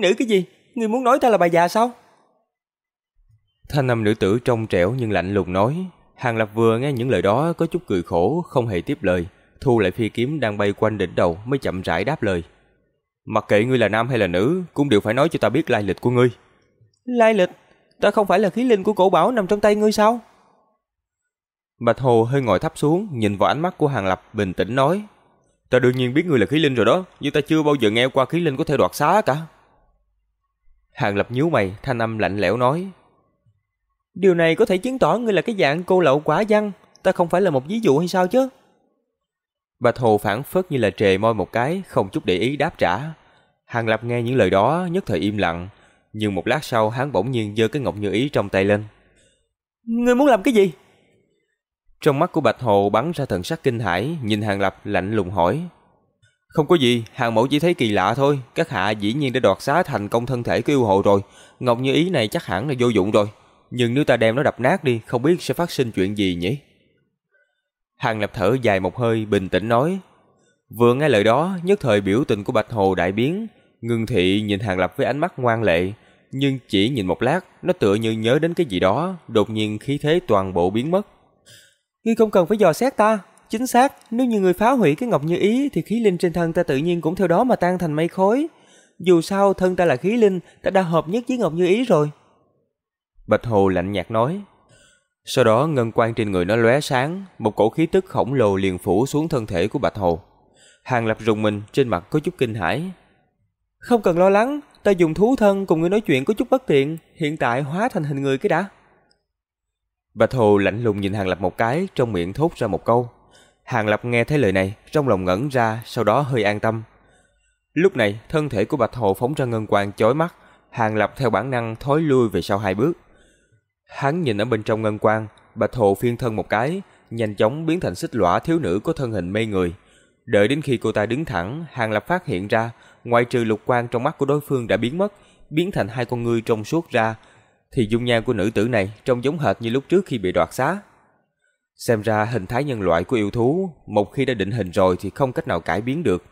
Nữ cái gì? Ngươi muốn nói ta là bà già sao? Thanh âm nữ tử trong trẻo nhưng lạnh lùng nói. Hàng Lập vừa nghe những lời đó có chút cười khổ, không hề tiếp lời, thu lại phi kiếm đang bay quanh đỉnh đầu mới chậm rãi đáp lời. Mặc kệ ngươi là nam hay là nữ, cũng đều phải nói cho ta biết lai lịch của ngươi. Lai lịch? Ta không phải là khí linh của cổ bảo nằm trong tay ngươi sao? Bạch Hồ hơi ngồi thấp xuống, nhìn vào ánh mắt của Hàng Lập bình tĩnh nói. Ta đương nhiên biết ngươi là khí linh rồi đó, nhưng ta chưa bao giờ nghe qua khí linh có thể đoạt xá cả. Hàng Lập nhíu mày, thanh âm lạnh lẽo nói. Điều này có thể chứng tỏ ngươi là cái dạng cô lậu quả văn, ta không phải là một ví dụ hay sao chứ? Bạch Hồ phản phất như là trề môi một cái, không chút để ý đáp trả. Hàng Lập nghe những lời đó nhất thời im lặng, nhưng một lát sau hắn bỗng nhiên giơ cái ngọc như ý trong tay lên. Ngươi muốn làm cái gì? Trong mắt của Bạch Hồ bắn ra thần sắc kinh hãi, nhìn Hàng Lập lạnh lùng hỏi. Không có gì, hàng mẫu chỉ thấy kỳ lạ thôi, các hạ dĩ nhiên đã đoạt xá thành công thân thể của yêu hồ rồi, ngọc như ý này chắc hẳn là vô dụng rồi, nhưng nếu ta đem nó đập nát đi, không biết sẽ phát sinh chuyện gì nhỉ? Hàng Lập thở dài một hơi, bình tĩnh nói. Vừa nghe lời đó, nhất thời biểu tình của Bạch Hồ đại biến, ngưng thị nhìn Hàng Lập với ánh mắt ngoan lệ, nhưng chỉ nhìn một lát, nó tựa như nhớ đến cái gì đó, đột nhiên khí thế toàn bộ biến mất. Ngươi không cần phải dò xét ta, chính xác, nếu như người phá hủy cái ngọc như ý thì khí linh trên thân ta tự nhiên cũng theo đó mà tan thành mây khói. Dù sao thân ta là khí linh, ta đã hợp nhất với ngọc như ý rồi. Bạch Hồ lạnh nhạt nói. Sau đó ngân quang trên người nó lóe sáng, một cổ khí tức khổng lồ liền phủ xuống thân thể của Bạch Hồ. Hàng Lập rùng mình, trên mặt có chút kinh hãi. Không cần lo lắng, ta dùng thú thân cùng người nói chuyện có chút bất tiện, hiện tại hóa thành hình người cái đã. Bạch Hồ lạnh lùng nhìn Hàng Lập một cái, trong miệng thốt ra một câu. Hàng Lập nghe thấy lời này, trong lòng ngẩn ra, sau đó hơi an tâm. Lúc này, thân thể của Bạch Hồ phóng ra ngân quang chói mắt, Hàng Lập theo bản năng thối lui về sau hai bước. Hắn nhìn ở bên trong ngân quang, Bạch Hồ phiên thân một cái, nhanh chóng biến thành xích lõa thiếu nữ có thân hình mê người. Đợi đến khi cô ta đứng thẳng, Hàng Lập phát hiện ra, ngoại trừ lục quang trong mắt của đối phương đã biến mất, biến thành hai con ngươi trong suốt ra, thì dung nhan của nữ tử này trông giống hệt như lúc trước khi bị đoạt xá. Xem ra hình thái nhân loại của yêu thú, một khi đã định hình rồi thì không cách nào cải biến được.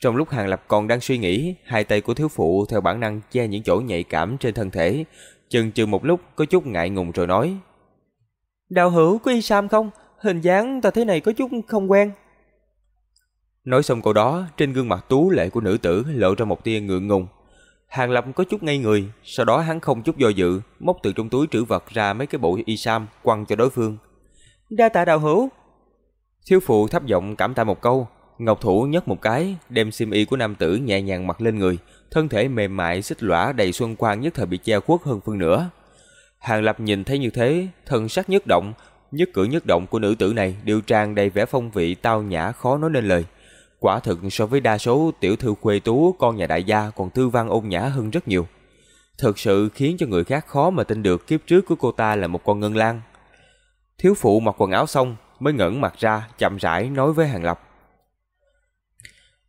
Trong lúc Hàng Lập còn đang suy nghĩ, hai tay của thiếu phụ theo bản năng che những chỗ nhạy cảm trên thân thể, chần chừ một lúc có chút ngại ngùng rồi nói. Đạo hữu có y sam không? Hình dáng ta thế này có chút không quen. Nói xong câu đó, trên gương mặt tú lệ của nữ tử lộ ra một tia ngượng ngùng. Hàng Lập có chút ngây người, sau đó hắn không chút do dự, móc từ trong túi trữ vật ra mấy cái bộ y sam quăng cho đối phương. Đa tạ đạo hữu. Thiếu phụ thấp giọng cảm tạ một câu, Ngọc thủ nhấc một cái, đem xiêm y của nam tử nhẹ nhàng mặc lên người, thân thể mềm mại xích lõa đầy xuân quang nhất thời bị che khuất hơn phân nửa. Hàng Lập nhìn thấy như thế, thần sắc nhất động, nhất cử nhất động của nữ tử này đều tràn đầy vẻ phong vị tao nhã khó nói nên lời. Quả thực so với đa số tiểu thư khuê tú con nhà đại gia còn tư văn ôn nhã hơn rất nhiều. Thực sự khiến cho người khác khó mà tin được kiếp trước của cô ta là một con ngân lan. Thiếu phụ mặc quần áo xong mới ngẩng mặt ra chậm rãi nói với Hàng Lập.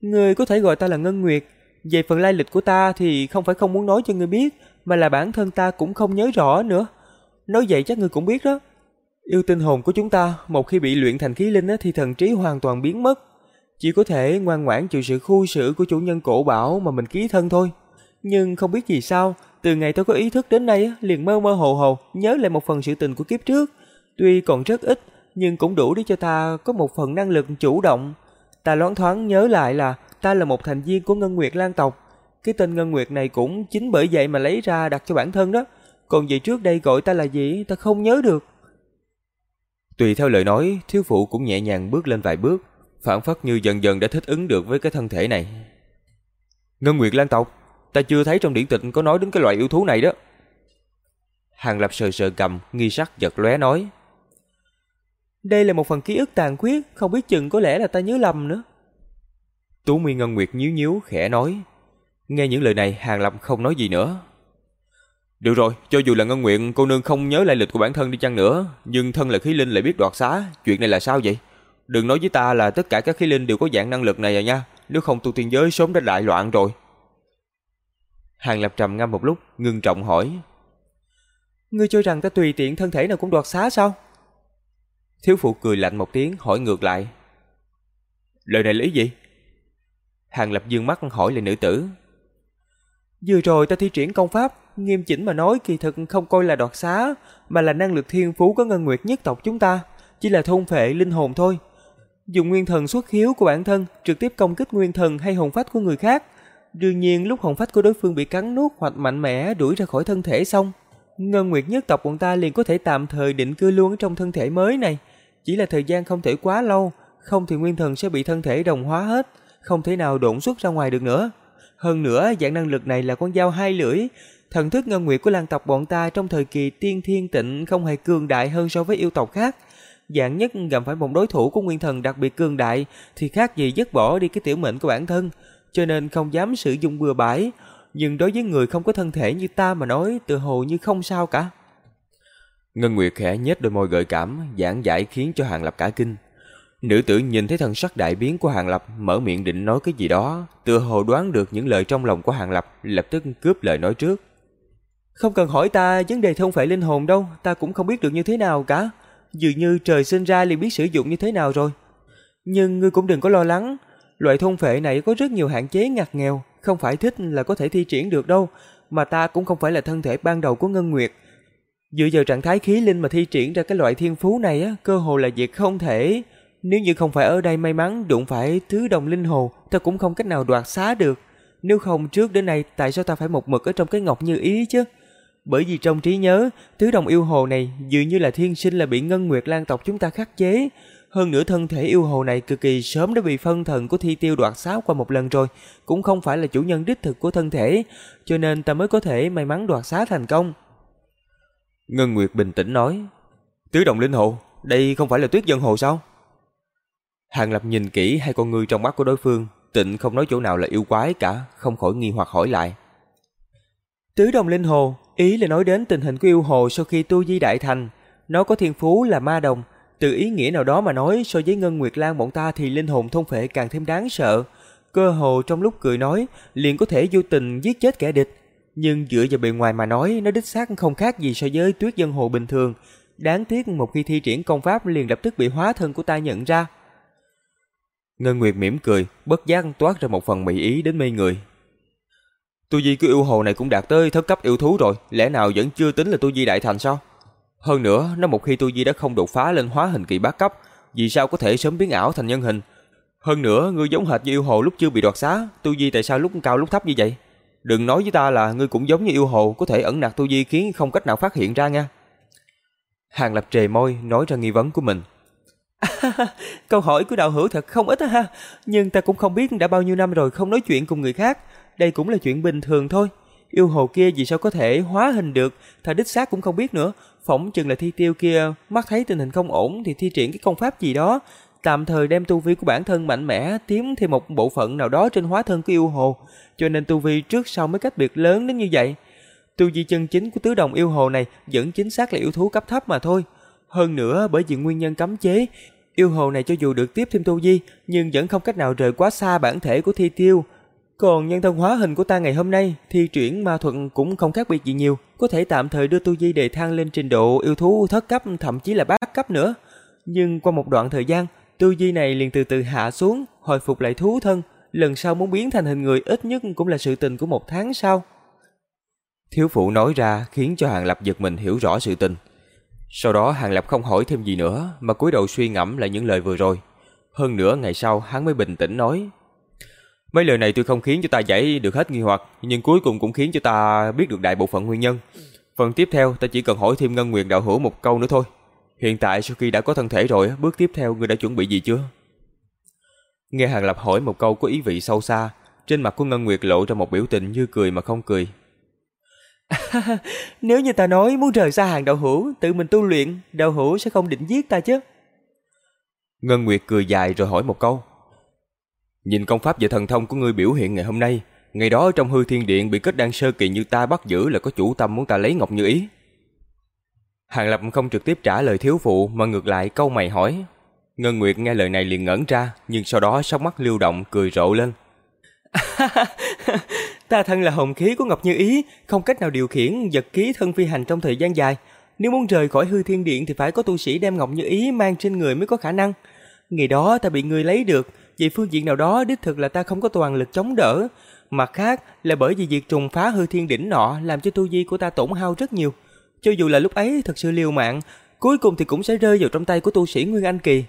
Người có thể gọi ta là Ngân Nguyệt. Về phần lai lịch của ta thì không phải không muốn nói cho người biết, mà là bản thân ta cũng không nhớ rõ nữa. Nói vậy chắc người cũng biết đó. Yêu tinh hồn của chúng ta, một khi bị luyện thành khí linh thì thần trí hoàn toàn biến mất. Chỉ có thể ngoan ngoãn chịu sự khu xử của chủ nhân cổ bảo mà mình ký thân thôi. Nhưng không biết gì sao, từ ngày tôi có ý thức đến nay liền mơ mơ hồ hồ nhớ lại một phần sự tình của kiếp trước. Tuy còn rất ít, nhưng cũng đủ để cho ta có một phần năng lực chủ động. Ta loáng thoáng nhớ lại là ta là một thành viên của Ngân Nguyệt Lan tộc. Cái tên Ngân Nguyệt này cũng chính bởi vậy mà lấy ra đặt cho bản thân đó. Còn vậy trước đây gọi ta là gì ta không nhớ được. Tùy theo lời nói, thiếu phụ cũng nhẹ nhàng bước lên vài bước, phản phất như dần dần đã thích ứng được với cái thân thể này. Ngân Nguyệt Lan tộc, ta chưa thấy trong điển tịch có nói đến cái loại yêu thú này đó. Hàng Lập sờ sờ cầm, nghi sắc giật lóe nói. Đây là một phần ký ức tàn khuyết, không biết chừng có lẽ là ta nhớ lầm nữa. Tú Nguyên Ngân Nguyệt nhíu nhíu khẽ nói. Nghe những lời này, Hàng Lập không nói gì nữa. Được rồi, cho dù là Ngân Nguyệt cô nương không nhớ lại lịch của bản thân đi chăng nữa, nhưng thân là khí linh lại biết đoạt xá, chuyện này là sao vậy? Đừng nói với ta là tất cả các khí linh đều có dạng năng lực này à nha, nếu không tu tiên giới sớm đã đại loạn rồi. Hàng Lập trầm ngâm một lúc, ngưng trọng hỏi. Ngươi cho rằng ta tùy tiện thân thể nào cũng đoạt xá sao? Thiếu phụ cười lạnh một tiếng hỏi ngược lại. Lời này lý gì? Hàng Lập dương mắt hỏi lại nữ tử. Vừa rồi ta thi triển công pháp, nghiêm chỉnh mà nói kỳ thực không coi là đoạt xá, mà là năng lực thiên phú có ngân nguyệt nhất tộc chúng ta, chỉ là thôn phệ linh hồn thôi. Dùng nguyên thần xuất hiếu của bản thân trực tiếp công kích nguyên thần hay hồn phách của người khác. Đương nhiên lúc hồn phách của đối phương bị cắn nuốt hoặc mạnh mẽ đuổi ra khỏi thân thể xong, Ngân Nguyệt nhất tộc bọn ta liền có thể tạm thời định cư luôn ở trong thân thể mới này. Chỉ là thời gian không thể quá lâu, không thì nguyên thần sẽ bị thân thể đồng hóa hết, không thể nào độn xuất ra ngoài được nữa. Hơn nữa, dạng năng lực này là con dao hai lưỡi, thần thức ngân nguyệt của lang tộc bọn ta trong thời kỳ tiên thiên tịnh không hề cường đại hơn so với yêu tộc khác. Dạng nhất gặp phải một đối thủ của nguyên thần đặc biệt cường đại thì khác gì dứt bỏ đi cái tiểu mệnh của bản thân, cho nên không dám sử dụng bừa bãi, nhưng đối với người không có thân thể như ta mà nói tự hồ như không sao cả. Ngân Nguyệt khẽ nhếch đôi môi gợi cảm, giảng giải khiến cho Hàng Lập cả kinh. Nữ tử nhìn thấy thân sắc đại biến của Hàng Lập, mở miệng định nói cái gì đó, tựa hồ đoán được những lời trong lòng của Hàng Lập, lập tức cướp lời nói trước. Không cần hỏi ta vấn đề thông phải linh hồn đâu, ta cũng không biết được như thế nào cả. Dường như trời sinh ra liền biết sử dụng như thế nào rồi. Nhưng ngươi cũng đừng có lo lắng, loại thôn phệ này có rất nhiều hạn chế ngặt nghèo, không phải thích là có thể thi triển được đâu, mà ta cũng không phải là thân thể ban đầu của Ngân Nguyệt. Dựa vào trạng thái khí linh mà thi triển ra cái loại thiên phú này á, cơ hồ là việc không thể. Nếu như không phải ở đây may mắn đụng phải thứ đồng linh hồ, ta cũng không cách nào đoạt xá được. Nếu không trước đến nay tại sao ta phải một mực ở trong cái ngọc như ý chứ? Bởi vì trong trí nhớ, tứ đồng yêu hồ này dường như là thiên sinh là bị ngân nguyệt lan tộc chúng ta khắc chế. Hơn nữa thân thể yêu hồ này cực kỳ sớm đã bị phân thần của thi tiêu đoạt xáo qua một lần rồi, cũng không phải là chủ nhân đích thực của thân thể, cho nên ta mới có thể may mắn đoạt xá thành công. Ngân Nguyệt bình tĩnh nói, Tứ đồng linh hồ, đây không phải là tuyết dân hồ sao? Hàng Lập nhìn kỹ hai con ngươi trong mắt của đối phương, tịnh không nói chỗ nào là yêu quái cả, không khỏi nghi hoặc hỏi lại. Tứ đồng linh hồ, ý là nói đến tình hình của yêu hồ sau khi tu di đại thành. Nó có thiên phú là ma đồng, từ ý nghĩa nào đó mà nói so với Ngân Nguyệt Lan bọn ta thì linh hồn thông phệ càng thêm đáng sợ. Cơ hồ trong lúc cười nói, liền có thể vô tình giết chết kẻ địch. Nhưng dựa vào bề ngoài mà nói, nó đích xác không khác gì so với tuyết dân hồ bình thường. Đáng tiếc một khi thi triển công pháp liền lập tức bị hóa thân của ta nhận ra. Ngân Nguyệt mỉm cười, bất giác toát ra một phần mỹ ý đến mê người. Tu vi của yêu hồ này cũng đạt tới thất cấp yêu thú rồi, lẽ nào vẫn chưa tính là tu vi đại thành sao? Hơn nữa, nếu một khi tu vi đã không đột phá lên hóa hình kỳ bá cấp, vì sao có thể sớm biến ảo thành nhân hình? Hơn nữa, ngươi giống hệt như yêu hồ lúc chưa bị đoạt xá, tu vi tại sao lúc cao lúc thấp như vậy? Đừng nói với ta là ngươi cũng giống như yêu hồ, có thể ẩn nặc tu vi khiến không cách nào phát hiện ra nha. Hàng Lập trề môi nói ra nghi vấn của mình. câu hỏi của đạo hữu thật không ít ha, nhưng ta cũng không biết đã bao nhiêu năm rồi không nói chuyện cùng người khác, đây cũng là chuyện bình thường thôi. Yêu hồ kia vì sao có thể hóa hình được, thà đích xác cũng không biết nữa. Phỏng chừng là thi tiêu kia mắt thấy tình hình không ổn thì thi triển cái công pháp gì đó, tạm thời đem tu vi của bản thân mạnh mẽ tiếm thêm một bộ phận nào đó trên hóa thân của yêu hồ, cho nên tu vi trước sau mới cách biệt lớn đến như vậy. Tu vi chân chính của tứ đồng yêu hồ này vẫn chính xác là yêu thú cấp thấp mà thôi. Hơn nữa bởi vì nguyên nhân cấm chế, yêu hồ này cho dù được tiếp thêm tu vi nhưng vẫn không cách nào rời quá xa bản thể của thi tiêu. Còn nhân thân hóa hình của ta ngày hôm nay, thì chuyển ma thuật cũng không khác biệt gì nhiều, có thể tạm thời đưa tu vi đề thăng lên trình độ yêu thú thất cấp thậm chí là bát cấp nữa. Nhưng qua một đoạn thời gian, tu vi này liền từ từ hạ xuống, hồi phục lại thú thân, lần sau muốn biến thành hình người ít nhất cũng là sự tình của một tháng sau. Thiếu phụ nói ra khiến cho Hàng Lập giật mình hiểu rõ sự tình. Sau đó Hàng Lập không hỏi thêm gì nữa mà cúi đầu suy ngẫm lại những lời vừa rồi. Hơn nữa ngày sau hắn mới bình tĩnh nói. Mấy lời này tuy không khiến cho ta giải được hết nghi hoặc, nhưng cuối cùng cũng khiến cho ta biết được đại bộ phận nguyên nhân. Phần tiếp theo ta chỉ cần hỏi thêm Ngân Nguyệt đạo hữu một câu nữa thôi. Hiện tại sau khi đã có thân thể rồi, bước tiếp theo ngươi đã chuẩn bị gì chưa? Nghe Hàng Lập hỏi một câu có ý vị sâu xa, trên mặt của Ngân Nguyệt lộ ra một biểu tình như cười mà không cười. Nếu như ta nói muốn rời xa hàng đạo hữu, tự mình tu luyện, đạo hữu sẽ không định giết ta chứ? Ngân Nguyệt cười dài rồi hỏi một câu. Nhìn công pháp và thần thông của ngươi biểu hiện ngày hôm nay, ngày đó trong hư thiên điện bị kết đan sơ kỳ như ta bắt giữ là có chủ tâm muốn ta lấy ngọc như ý. Hàng Lập không trực tiếp trả lời thiếu phụ mà ngược lại câu mày hỏi. Ngân Nguyệt nghe lời này liền ngẩn ra, nhưng sau đó sóng mắt lưu động cười rộ lên. ta thân là hồn khí của Ngọc Như Ý, không cách nào điều khiển vật khí thân phi hành trong thời gian dài. Nếu muốn rời khỏi hư thiên điện thì phải có tu sĩ đem Ngọc Như Ý mang trên người mới có khả năng. Ngày đó ta bị người lấy được, về phương diện nào đó đích thực là ta không có toàn lực chống đỡ, mặt khác là bởi vì việc trùng phá hư thiên đỉnh nọ làm cho tu vi của ta tổn hao rất nhiều. Cho dù là lúc ấy thật sự liều mạng, cuối cùng thì cũng sẽ rơi vào trong tay của tu sĩ Nguyên Anh kỳ.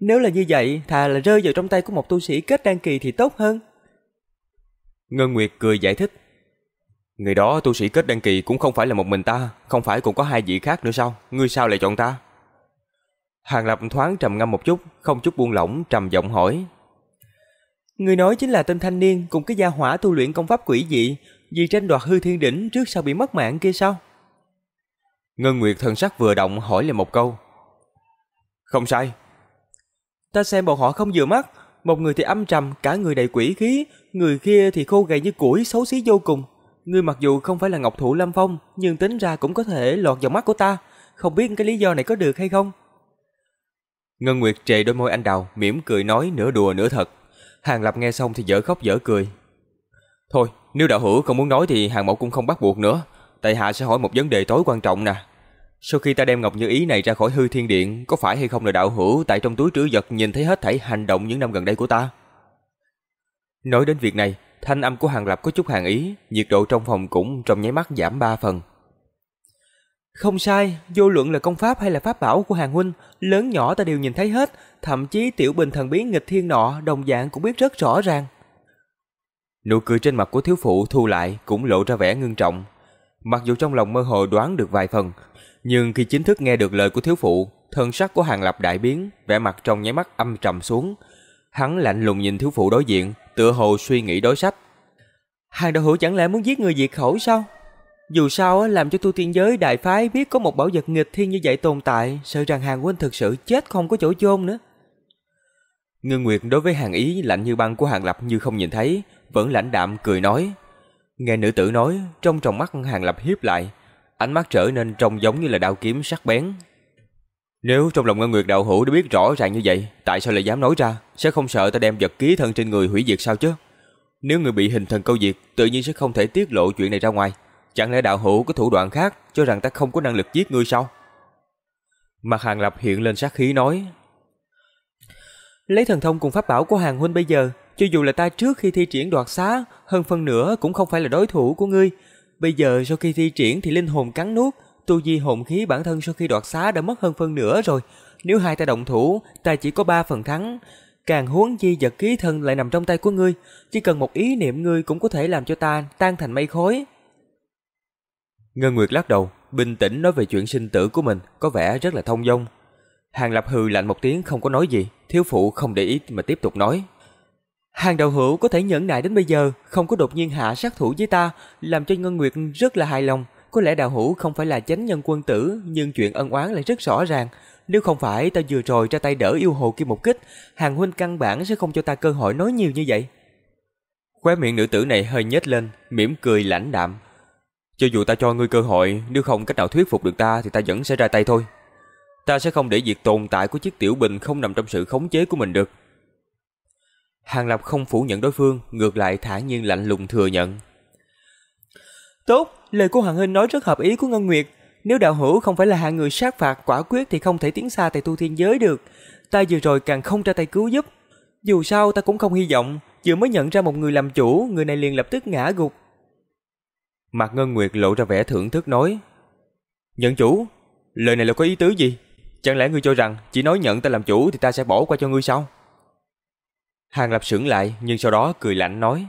Nếu là như vậy, thà là rơi vào trong tay của một tu sĩ kết đan kỳ thì tốt hơn. Ngân Nguyệt cười giải thích. Người đó tu sĩ kết đăng kỳ cũng không phải là một mình ta, không phải cũng có hai vị khác nữa sao? Ngươi sao lại chọn ta? Hàng Lập thoáng trầm ngâm một chút, không chút buông lỏng, trầm giọng hỏi. Người nói chính là tên thanh niên cùng cái gia hỏa tu luyện công pháp quỷ dị, vì tranh đoạt hư thiên đỉnh trước sau bị mất mạng kia sao? Ngân Nguyệt thần sắc vừa động hỏi lại một câu. Không sai. Ta xem bọn họ không vừa mắt, một người thì âm trầm, cả người đầy quỷ khí, người kia thì khô gầy như củi, xấu xí vô cùng. Ngươi mặc dù không phải là Ngọc Thụ Lâm Phong, nhưng tính ra cũng có thể lọt vào mắt của ta, không biết cái lý do này có được hay không? Ngân Nguyệt trề đôi môi anh đào, mỉm cười nói nửa đùa nửa thật. Hàng Lập nghe xong thì dở khóc dở cười. Thôi, nếu đạo hữu không muốn nói thì Hàng Mẫu cũng không bắt buộc nữa. Tại hạ sẽ hỏi một vấn đề tối quan trọng nè. Sau khi ta đem Ngọc Như Ý này ra khỏi hư thiên điện, có phải hay không là đạo hữu tại trong túi trữ vật nhìn thấy hết thảy hành động những năm gần đây của ta? Nói đến việc này, thanh âm của Hàng Lập có chút hàng ý, nhiệt độ trong phòng cũng trong nháy mắt giảm ba phần. Không sai, vô luận là công pháp hay là pháp bảo của Hàng huynh, lớn nhỏ ta đều nhìn thấy hết, thậm chí tiểu bình thần bí nghịch thiên nọ đồng dạng cũng biết rất rõ ràng. Nụ cười trên mặt của thiếu phụ thu lại cũng lộ ra vẻ ngưng trọng. Mặc dù trong lòng mơ hồ đoán được vài phần, nhưng khi chính thức nghe được lời của thiếu phụ, thân sắc của Hàng Lập đại biến, vẻ mặt trong nháy mắt âm trầm xuống. Hắn lạnh lùng nhìn thiếu phụ đối diện, tựa hồ suy nghĩ đối sách. Hàng đạo hữu chẳng lẽ muốn giết người diệt khẩu sao? Dù sao làm cho tu tiên giới đại phái biết có một bảo vật nghịch thiên như vậy tồn tại, sợ rằng Hàng huynh thực sự chết không có chỗ chôn nữa. Ngân Nguyệt đối với hàng ý lạnh như băng của Hàng Lập như không nhìn thấy, vẫn lãnh đạm cười nói. Nghe nữ tử nói, trong tròng mắt Hàng Lập hiếp lại, ánh mắt trở nên trông giống như là đao kiếm sắc bén. Nếu trong lòng Ngân Nguyệt đạo hữu đã biết rõ ràng như vậy, tại sao lại dám nói ra, sẽ không sợ ta đem vật ký thân trên người hủy diệt sao chứ? Nếu người bị hình thần câu diệt, tự nhiên sẽ không thể tiết lộ chuyện này ra ngoài. Chẳng lẽ đạo hữu có thủ đoạn khác, cho rằng ta không có năng lực giết ngươi sao? Mặt Hàng Lập hiện lên sát khí nói. Lấy thần thông cùng pháp bảo của Hàng huynh bây giờ, cho dù là ta trước khi thi triển đoạt xá, hơn phân nửa cũng không phải là đối thủ của ngươi. Bây giờ sau khi thi triển thì linh hồn cắn nuốt, tu di hồn khí bản thân sau khi đoạt xá đã mất hơn phân nửa rồi. Nếu hai ta động thủ, ta chỉ có ba phần thắng. Càng huống chi vật ký thân lại nằm trong tay của ngươi, chỉ cần một ý niệm ngươi cũng có thể làm cho ta tan thành mây khói. Ngân Nguyệt lắc đầu, bình tĩnh nói về chuyện sinh tử của mình, có vẻ rất là thông dong. Hàng Lập hừ lạnh một tiếng không có nói gì, thiếu phụ không để ý mà tiếp tục nói. Hàng đầu hữu có thể nhẫn nại đến bây giờ, không có đột nhiên hạ sát thủ với ta, làm cho Ngân Nguyệt rất là hài lòng. Có lẽ đạo hữu không phải là chánh nhân quân tử, nhưng chuyện ân oán lại rất rõ ràng. Nếu không phải ta vừa rồi ra tay đỡ yêu hồ kia một kích, hàng huynh căn bản sẽ không cho ta cơ hội nói nhiều như vậy. Khóe miệng nữ tử này hơi nhếch lên, mỉm cười lãnh đạm. Cho dù ta cho ngươi cơ hội, nếu không cách nào thuyết phục được ta thì ta vẫn sẽ ra tay thôi. Ta sẽ không để việc tồn tại của chiếc tiểu bình không nằm trong sự khống chế của mình được. Hàng Lập không phủ nhận đối phương, ngược lại thả nhiên lạnh lùng thừa nhận. Tốt, lời của Hoàng Huynh nói rất hợp ý của Ngân Nguyệt. Nếu đạo hữu không phải là hạng người sát phạt quả quyết thì không thể tiến xa tại tu thiên giới được. Ta vừa rồi càng không ra tay cứu giúp. Dù sao ta cũng không hy vọng, vừa mới nhận ra một người làm chủ, người này liền lập tức ngã gục. Mặt Ngân Nguyệt lộ ra vẻ thưởng thức nói. Nhận chủ, lời này là có ý tứ gì? Chẳng lẽ ngươi cho rằng chỉ nói nhận ta làm chủ thì ta sẽ bỏ qua cho ngươi sao? Hàng Lập sững lại nhưng sau đó cười lạnh nói.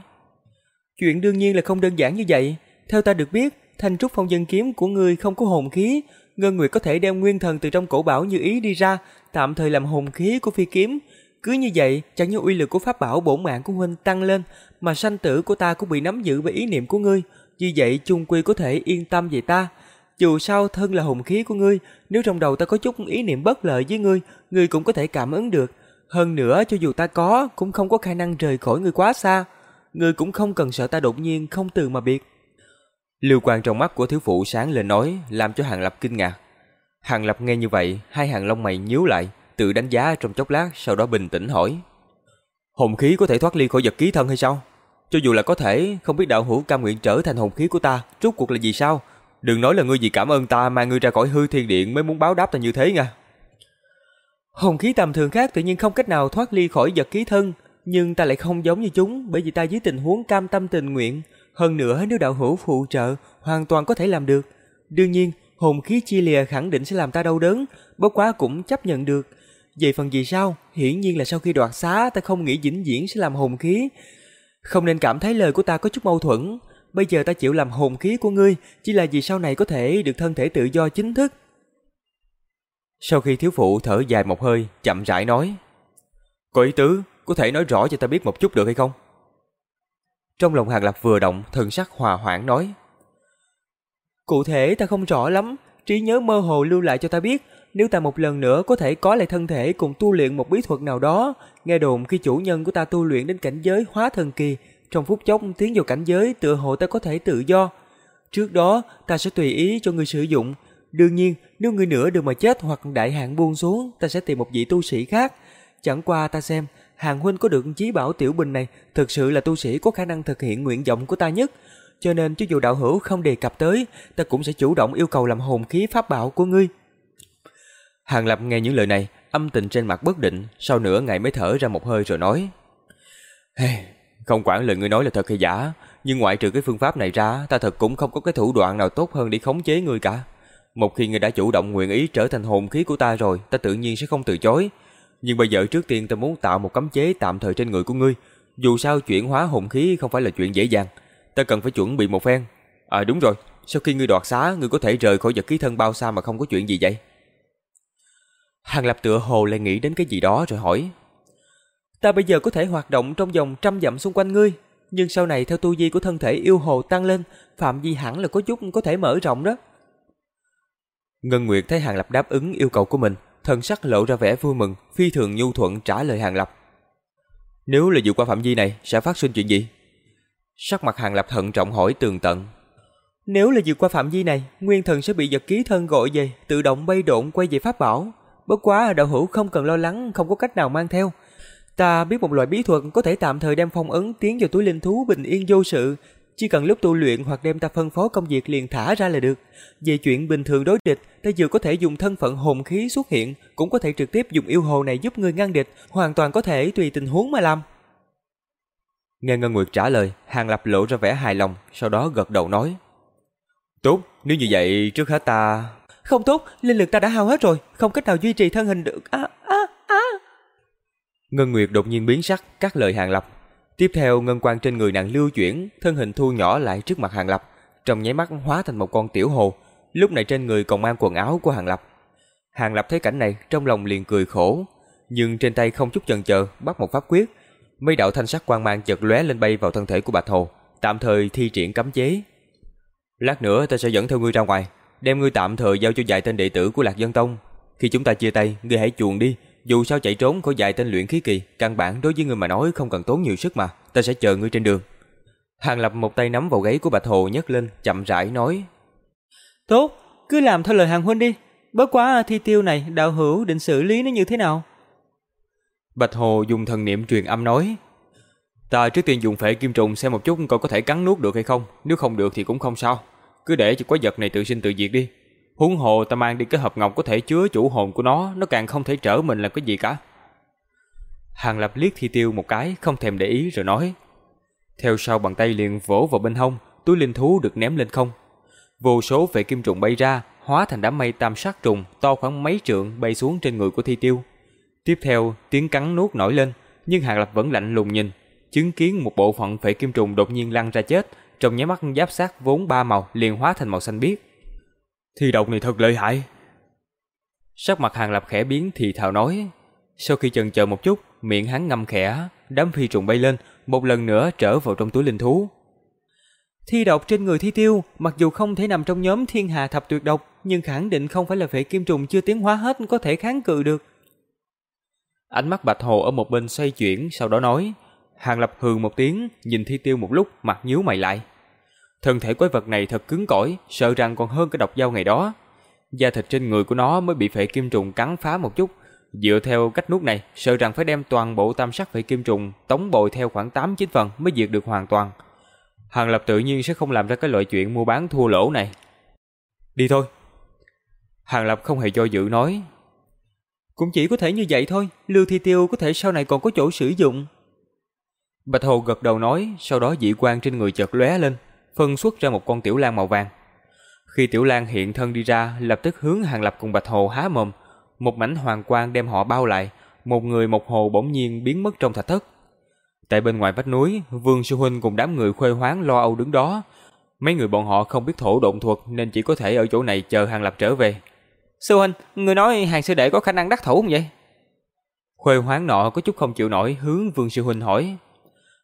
Chuyện đương nhiên là không đơn giản như vậy. Theo ta được biết, thanh trúc phong dân kiếm của ngươi không có hồn khí. Ngân Nguyệt có thể đem nguyên thần từ trong cổ bảo như ý đi ra, tạm thời làm hồn khí của phi kiếm. Cứ như vậy, chẳng những uy lực của pháp bảo bổn mạng của huynh tăng lên, mà sanh tử của ta cũng bị nắm giữ bởi ý niệm của ngươi. Như vậy chung quy có thể yên tâm về ta. Dù sao thân là hồn khí của ngươi, nếu trong đầu ta có chút ý niệm bất lợi với ngươi, ngươi cũng có thể cảm ứng được. Hơn nữa cho dù ta có, cũng không có khả năng rời khỏi ngươi quá xa. Ngươi cũng không cần sợ ta đột nhiên không từ mà biệt. Lưu quang trong mắt của thiếu phụ sáng lên nói, làm cho Hàng Lập kinh ngạc. Hàng Lập nghe như vậy, hai hàng lông mày nhíu lại, tự đánh giá trong chốc lát, sau đó bình tĩnh hỏi. Hồn khí có thể thoát ly khỏi vật ký thân hay sao? Cho dù là có thể, không biết đạo hữu cam nguyện trở thành hồn khí của ta, rốt cuộc là gì sao? Đừng nói là ngươi vì cảm ơn ta mà ngươi ra khỏi hư thiên điện mới muốn báo đáp ta như thế nha. Hồn khí tầm thường khác tự nhiên không cách nào thoát ly khỏi vật ký thân, nhưng ta lại không giống như chúng bởi vì ta dưới tình huống cam tâm tình nguyện. Hơn nữa nếu đạo hữu phụ trợ, hoàn toàn có thể làm được. Đương nhiên, hồn khí chia lìa khẳng định sẽ làm ta đau đớn, bất quá cũng chấp nhận được. Về phần gì sao? Hiển nhiên là sau khi đoạt xá ta không nghĩ vĩnh viễn sẽ làm hồn khí. Không nên cảm thấy lời của ta có chút mâu thuẫn. Bây giờ ta chịu làm hồn khí của ngươi chỉ là vì sau này có thể được thân thể tự do chính thức. Sau khi thiếu phụ thở dài một hơi, chậm rãi nói. Có ý tứ, có thể nói rõ cho ta biết một chút được hay không? Trong lòng Hàng Lập vừa động, thần sắc hòa hoãn nói. Cụ thể ta không rõ lắm, trí nhớ mơ hồ lưu lại cho ta biết, nếu ta một lần nữa có thể có lại thân thể cùng tu luyện một bí thuật nào đó, nghe đồn khi chủ nhân của ta tu luyện đến cảnh giới hóa thần kỳ, trong phút chốc tiến vào cảnh giới tựa hồ ta có thể tự do. Trước đó, ta sẽ tùy ý cho người sử dụng. Đương nhiên, nếu người nữa được mà chết hoặc đại hạn buông xuống, ta sẽ tìm một vị tu sĩ khác. Chẳng qua ta xem, Hàng huynh có được chí bảo tiểu bình này, thực sự là tu sĩ có khả năng thực hiện nguyện vọng của ta nhất. Cho nên cho dù đạo hữu không đề cập tới, ta cũng sẽ chủ động yêu cầu làm hồn khí pháp bảo của ngươi. Hàng Lập nghe những lời này, âm tình trên mặt bất định, sau nửa ngày mới thở ra một hơi rồi nói. Hey, không quản lời ngươi nói là thật hay giả, nhưng ngoại trừ cái phương pháp này ra, ta thật cũng không có cái thủ đoạn nào tốt hơn để khống chế ngươi cả. Một khi ngươi đã chủ động nguyện ý trở thành hồn khí của ta rồi, ta tự nhiên sẽ không từ chối. Nhưng bây giờ trước tiên ta muốn tạo một cấm chế tạm thời trên người của ngươi. Dù sao chuyển hóa hồn khí không phải là chuyện dễ dàng. Ta cần phải chuẩn bị một phen. À đúng rồi, sau khi ngươi đoạt xá, ngươi có thể rời khỏi vật ký thân bao xa mà không có chuyện gì vậy? Hàng Lập tựa hồ lại nghĩ đến cái gì đó rồi hỏi. Ta bây giờ có thể hoạt động trong vòng trăm dặm xung quanh ngươi, nhưng sau này theo tu vi của thân thể yêu hồ tăng lên, phạm vi hẳn là có chút có thể mở rộng đó. Ngân Nguyệt thấy Hàng Lập đáp ứng yêu cầu của mình, thần sắc lộ ra vẻ vui mừng, phi thường nhu thuận trả lời Hàng Lập. Nếu là vượt qua phạm vi này, sẽ phát sinh chuyện gì? Sắc mặt Hàng Lập thận trọng hỏi tường tận. Nếu là vượt qua phạm vi này, nguyên thần sẽ bị vật ký thân gọi về, tự động bay độn quay về pháp bảo. Bất quá đạo hữu không cần lo lắng, không có cách nào mang theo. Ta biết một loại bí thuật có thể tạm thời đem phong ấn tiến vào túi linh thú bình yên vô sự, chỉ cần lúc tu luyện hoặc đem ta phân phó công việc liền thả ra là được. Về chuyện bình thường đối địch, ta vừa có thể dùng thân phận hồn khí xuất hiện, cũng có thể trực tiếp dùng yêu hồ này giúp người ngăn địch, hoàn toàn có thể tùy tình huống mà làm. Nghe Ngân Nguyệt trả lời, Hàng Lập lộ ra vẻ hài lòng, sau đó gật đầu nói. Tốt, nếu như vậy trước hết ta... Không tốt, linh lực ta đã hao hết rồi, không cách nào duy trì thân hình được. À. Ngân Nguyệt đột nhiên biến sắc, cắt lời Hàng Lập. Tiếp theo ngân quang trên người nàng lưu chuyển, thân hình thu nhỏ lại trước mặt Hàng Lập, trong nháy mắt hóa thành một con tiểu hồ, lúc này trên người còn mang quần áo của Hàng Lập. Hàng Lập thấy cảnh này, trong lòng liền cười khổ, nhưng trên tay không chút chần chờ, bắt một pháp quyết, mấy đạo thanh sắc quang mang chợt lóe lên bay vào thân thể của Bạch Hồ, tạm thời thi triển cấm chế. Lát nữa ta sẽ dẫn theo ngươi ra ngoài, đem ngươi tạm thời giao cho vài tên đệ tử của Lạc Dân Tông. Khi chúng ta chia tay, ngươi hãy chuồn đi, dù sao chạy trốn khỏi vài tên luyện khí kỳ, căn bản đối với ngươi mà nói không cần tốn nhiều sức mà, ta sẽ chờ ngươi trên đường. Hàng Lập một tay nắm vào gáy của Bạch Hồ nhấc lên, chậm rãi nói: "Tốt, cứ làm theo lời Hàng huynh đi, bất quá thi tiêu này đạo hữu định xử lý nó như thế nào?" Bạch Hồ dùng thần niệm truyền âm nói: "Ta trước tiên dùng phệ kim trùng xem một chút coi có thể cắn nuốt được hay không, nếu không được thì cũng không sao, cứ để cho quái vật này tự sinh tự diệt đi." Huống hồ ta mang đi cái hộp ngọc có thể chứa chủ hồn của nó, nó càng không thể trở mình làm cái gì cả. Hàng Lập liếc Thi Tiêu một cái, không thèm để ý rồi nói. Theo sau bàn tay liền vỗ vào bên hông, túi linh thú được ném lên không. Vô số vệ kim trùng bay ra, hóa thành đám mây tam sắc trùng to khoảng mấy trượng bay xuống trên người của Thi Tiêu. Tiếp theo, tiếng cắn nuốt nổi lên, nhưng Hàng Lập vẫn lạnh lùng nhìn, chứng kiến một bộ phận vệ kim trùng đột nhiên lăn ra chết, trong nháy mắt giáp sát vốn ba màu liền hóa thành màu xanh biếc. Thi độc này thật lợi hại. Sắc mặt Hàng Lập khẽ biến thì thào nói. Sau khi chần chờ một chút, miệng hắn ngâm khẽ, đám phi trùng bay lên, một lần nữa trở vào trong túi linh thú. Thi độc trên người thi tiêu, mặc dù không thể nằm trong nhóm thiên hà thập tuyệt độc, nhưng khẳng định không phải là vệ kim trùng chưa tiến hóa hết có thể kháng cự được. Ánh mắt Bạch Hồ ở một bên xoay chuyển, sau đó nói. Hàng Lập hừ một tiếng, nhìn thi tiêu một lúc, mặt nhíu mày lại. Thân thể quái vật này thật cứng cỏi, sợ rằng còn hơn cái độc dao ngày đó. Da thịt trên người của nó mới bị phệ kim trùng cắn phá một chút. Dựa theo cách nuốt này, sợ rằng phải đem toàn bộ tam sắc phệ kim trùng tống bội theo khoảng 8-9 phần mới diệt được hoàn toàn. Hàng Lập tự nhiên sẽ không làm ra cái loại chuyện mua bán thua lỗ này. Đi thôi. Hàng Lập không hề do dự nói. Cũng chỉ có thể như vậy thôi, Lưu Thi Tiêu có thể sau này còn có chỗ sử dụng. Bạch Hồ gật đầu nói, sau đó dị quan trên người chợt lóe lên, phân xuất ra một con tiểu lang màu vàng. Khi tiểu lang hiện thân đi ra, lập tức hướng Hàng Lập cùng Bạch Hồ há mồm, một mảnh hoàng quang đem họ bao lại, một người một hồ bỗng nhiên biến mất trong thạch thất. Tại bên ngoài vách núi, Vương Sư Huynh cùng đám người khuê hoáng lo âu đứng đó. Mấy người bọn họ không biết thổ độn thuật nên chỉ có thể ở chỗ này chờ Hàng Lập trở về. Sư Huynh, người nói hàng sư đệ có khả năng đắc thủ không vậy? Khuê hoáng nọ có chút không chịu nổi hướng Vương Sư Huynh hỏi.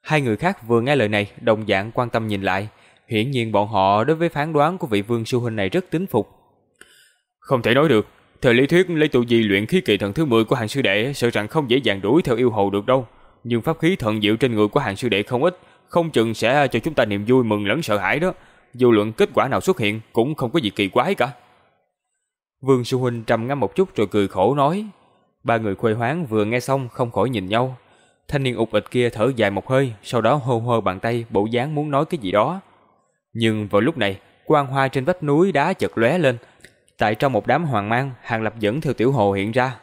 Hai người khác vừa nghe lời này đồng dạng quan tâm nhìn lại. Hiển nhiên bọn họ đối với phán đoán của vị Vương Sư Huynh này rất tín phục. Không thể nói được, Thời lý thuyết lấy tu di luyện khí kỳ thần thứ 10 của hàng sư đệ sợ rằng không dễ dàng đuổi theo yêu hồ được đâu. Nhưng pháp khí thần diệu trên người của hàng sư đệ không ít, không chừng sẽ cho chúng ta niềm vui mừng lẫn sợ hãi đó. Dù luận kết quả nào xuất hiện cũng không có gì kỳ quái cả. Vương sư huynh trầm ngâm một chút rồi cười khổ nói. Ba người khuê hoáng vừa nghe xong không khỏi nhìn nhau. Thanh niên ục ịch kia thở dài một hơi, sau đó hô hô bàn tay bộ dáng muốn nói cái gì đó. Nhưng vào lúc này, quang hoa trên vách núi đá chợt lóe lên, Tại trong một đám hoàng mang, Hàng Lập dẫn theo tiểu hồ hiện ra.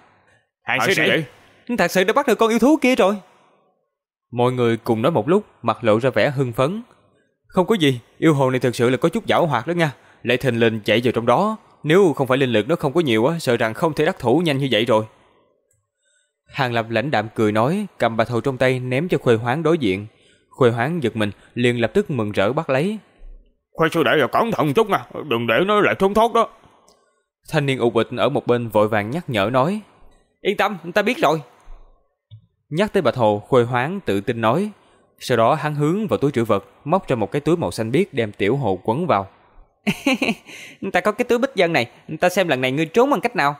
Hàng sư đệ, thật sự đã bắt được con yêu thú kia rồi. Mọi người cùng nói một lúc, mặt lộ ra vẻ hưng phấn. Không có gì, yêu hồ này thực sự là có chút giảo hoạt đó nha. Lại thình lình chạy vào trong đó, nếu không phải linh lực nó không có nhiều á, sợ rằng không thể đắc thủ nhanh như vậy rồi. Hàng Lập lãnh đạm cười nói, cầm bạch hồ trong tay ném cho Khuê Hoáng đối diện. Khuê Hoáng giật mình, liền lập tức mừng rỡ bắt lấy. Khuê sư đệ là cẩn thận chút nha, đừng để nó lại trốn thoát đó. Thanh niên ục ịch ở một bên vội vàng nhắc nhở nói. Yên tâm, ta biết rồi. Nhắc tới Bạch Hồ, Khuê Hoáng tự tin nói. Sau đó hắn hướng vào túi trữ vật, móc ra một cái túi màu xanh biếc đem tiểu hồ quấn vào. ta có cái túi bích dân này, ta xem lần này ngươi trốn bằng cách nào.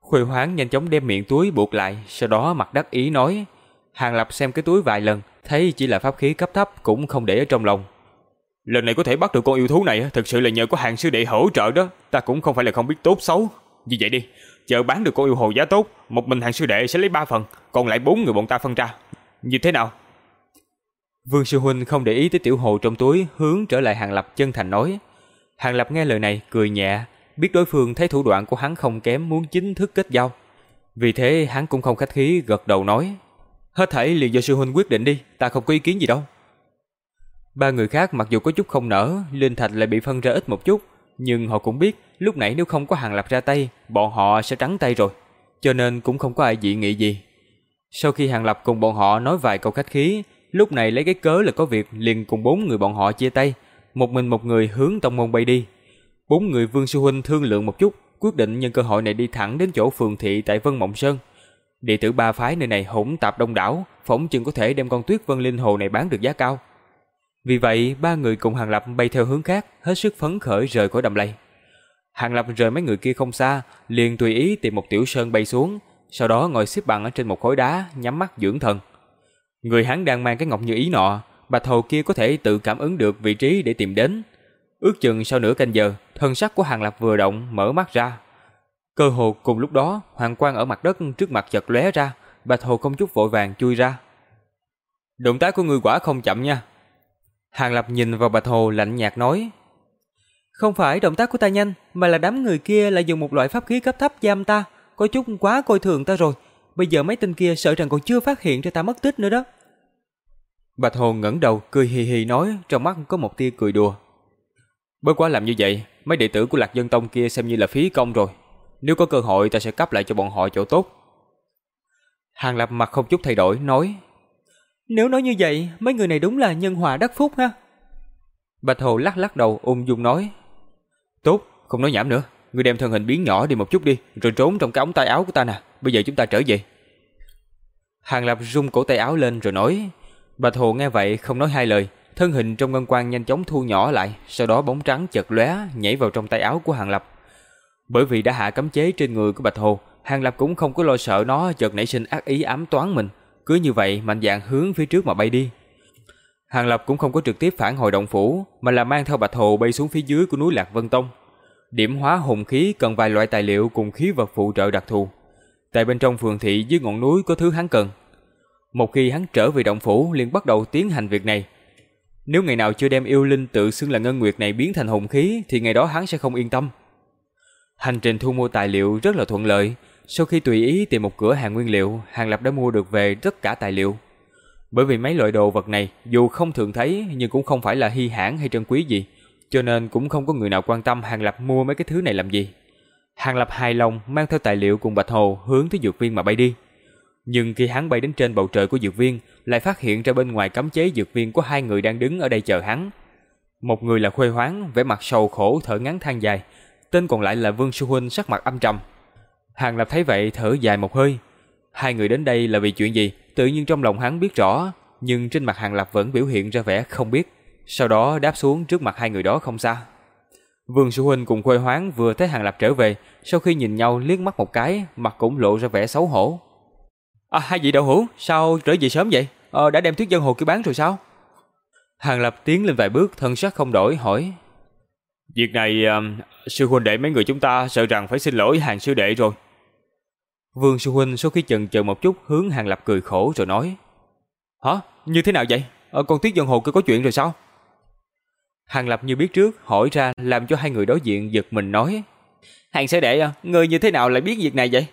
Khuê Hoáng nhanh chóng đem miệng túi buộc lại, sau đó mặt đắc ý nói. Hàng Lập xem cái túi vài lần, thấy chỉ là pháp khí cấp thấp cũng không để ở trong lòng, Lần này có thể bắt được con yêu thú này thực sự là nhờ có hàng sư đệ hỗ trợ đó, ta cũng không phải là không biết tốt xấu. Như vậy đi, chờ bán được con yêu hồ giá tốt, một mình hàng sư đệ sẽ lấy ba phần, còn lại bốn người bọn ta phân ra. Như thế nào? Vương sư huynh không để ý tới tiểu hồ trong túi, hướng trở lại Hàng Lập chân thành nói. Hàng Lập nghe lời này cười nhẹ, biết đối phương thấy thủ đoạn của hắn không kém muốn chính thức kết giao. Vì thế hắn cũng không khách khí gật đầu nói. Hết thảy liền do sư huynh quyết định đi, ta không có ý kiến gì đâu. Ba người khác mặc dù có chút không nở, linh thạch lại bị phân ra ít một chút, nhưng họ cũng biết lúc nãy nếu không có hàng lập ra tay, bọn họ sẽ trắng tay rồi, cho nên cũng không có ai dị nghị gì. Sau khi hàng lập cùng bọn họ nói vài câu khách khí, lúc này lấy cái cớ là có việc liền cùng bốn người bọn họ chia tay, một mình một người hướng tông môn bay đi. Bốn người Vương Sư Huynh thương lượng một chút, quyết định nhân cơ hội này đi thẳng đến chỗ phường thị tại Vân Mộng Sơn. Đệ tử ba phái nơi này hỗn tạp đông đảo, phỏng chừng có thể đem con Tuyết Vân Linh Hồ này bán được giá cao. Vì vậy, ba người cùng Hàng Lập bay theo hướng khác, hết sức phấn khởi rời khỏi đầm lầy. Hàng Lập rời mấy người kia không xa, liền tùy ý tìm một tiểu sơn bay xuống, sau đó ngồi xếp bằng ở trên một khối đá, nhắm mắt dưỡng thần. Người hắn đang mang cái ngọc như ý nọ, bạch hầu kia có thể tự cảm ứng được vị trí để tìm đến. Ước chừng sau nửa canh giờ, thân sắc của Hàng Lập vừa động, mở mắt ra. Cơ hồ cùng lúc đó, hoàng quang ở mặt đất trước mặt chợt lóe ra, bạch hầu không chút vội vàng chui ra. Động tác của người quả không chậm nha, Hàng Lập nhìn vào Bạch Hồ lạnh nhạt nói. Không phải động tác của ta nhanh, mà là đám người kia lại dùng một loại pháp khí cấp thấp giam ta, có chút quá coi thường ta rồi. Bây giờ mấy tên kia sợ rằng còn chưa phát hiện ra ta mất tích nữa đó. Bạch Hồ ngẩng đầu cười hì hì nói, trong mắt có một tia cười đùa. Bởi quá làm như vậy, mấy đệ tử của Lạc Dân Tông kia xem như là phí công rồi. Nếu có cơ hội ta sẽ cấp lại cho bọn họ chỗ tốt. Hàng Lập mặt không chút thay đổi, nói nếu nói như vậy, mấy người này đúng là nhân hòa đắc phúc ha. Bạch Hồ lắc lắc đầu ung dung nói. Tốt, không nói nhảm nữa. Ngươi đem thân hình biến nhỏ đi một chút đi, rồi trốn trong cái ống tay áo của ta nè. Bây giờ chúng ta trở về. Hàng Lập rung cổ tay áo lên rồi nói. Bạch Hồ nghe vậy không nói hai lời. Thân hình trong ngân quang nhanh chóng thu nhỏ lại, sau đó bóng trắng chợt lóe nhảy vào trong tay áo của Hàng Lập. Bởi vì đã hạ cấm chế trên người của Bạch Hồ, Hàng Lập cũng không có lo sợ nó chợt nảy sinh ác ý ám toán mình, cứ như vậy mạnh dạn hướng phía trước mà bay đi. Hàng Lập cũng không có trực tiếp phản hồi động phủ, mà là mang theo Bạch Hồ bay xuống phía dưới của núi Lạc Vân Tông. Điểm hóa hùng khí cần vài loại tài liệu cùng khí vật phụ trợ đặc thù. Tại bên trong phường thị dưới ngọn núi có thứ hắn cần. Một khi hắn trở về động phủ liền bắt đầu tiến hành việc này. Nếu ngày nào chưa đem yêu linh tự xưng là ngân nguyệt này biến thành hùng khí thì ngày đó hắn sẽ không yên tâm. Hành trình thu mua tài liệu rất là thuận lợi, sau khi tùy ý tìm một cửa hàng nguyên liệu, Hàng Lập đã mua được về tất cả tài liệu. Bởi vì mấy loại đồ vật này dù không thường thấy nhưng cũng không phải là hy hãn hay trân quý gì, cho nên cũng không có người nào quan tâm Hàng Lập mua mấy cái thứ này làm gì. Hàng Lập hài lòng mang theo tài liệu cùng Bạch Hồ hướng tới dược viên mà bay đi. Nhưng khi hắn bay đến trên bầu trời của dược viên, lại phát hiện ra bên ngoài cấm chế dược viên có hai người đang đứng ở đây chờ hắn. Một người là Khuê Hoáng, vẻ mặt sầu khổ thở ngắn than dài, tên còn lại là Vương Sư Huynh sắc mặt âm trầm. Hàng Lập thấy vậy thở dài một hơi. Hai người đến đây là vì chuyện gì, tự nhiên trong lòng hắn biết rõ, nhưng trên mặt Hàng Lập vẫn biểu hiện ra vẻ không biết. Sau đó đáp xuống trước mặt hai người đó không xa. Vương Sư Huynh cùng Khuê Hoáng vừa thấy Hàng Lập trở về, sau khi nhìn nhau liếc mắt một cái, mặt cũng lộ ra vẻ xấu hổ. À, hai vị đậu hữu, sao trở về sớm vậy? Ờ, đã đem thuyết dân hồ kia bán rồi sao? Hàng Lập tiến lên vài bước, thân sắc không đổi, hỏi. Việc này, ờ, sư huynh đệ mấy người chúng ta sợ rằng phải xin lỗi hàng sư đệ rồi. Vương sư huynh sau khi chần chờ một chút hướng Hàng Lập cười khổ rồi nói. Hả? Như thế nào vậy? Ở con Tuyết Dân Hồ kia có chuyện rồi sao? Hàng Lập như biết trước, hỏi ra làm cho hai người đối diện giật mình nói. Hàng sư đệ à, người như thế nào lại biết việc này vậy?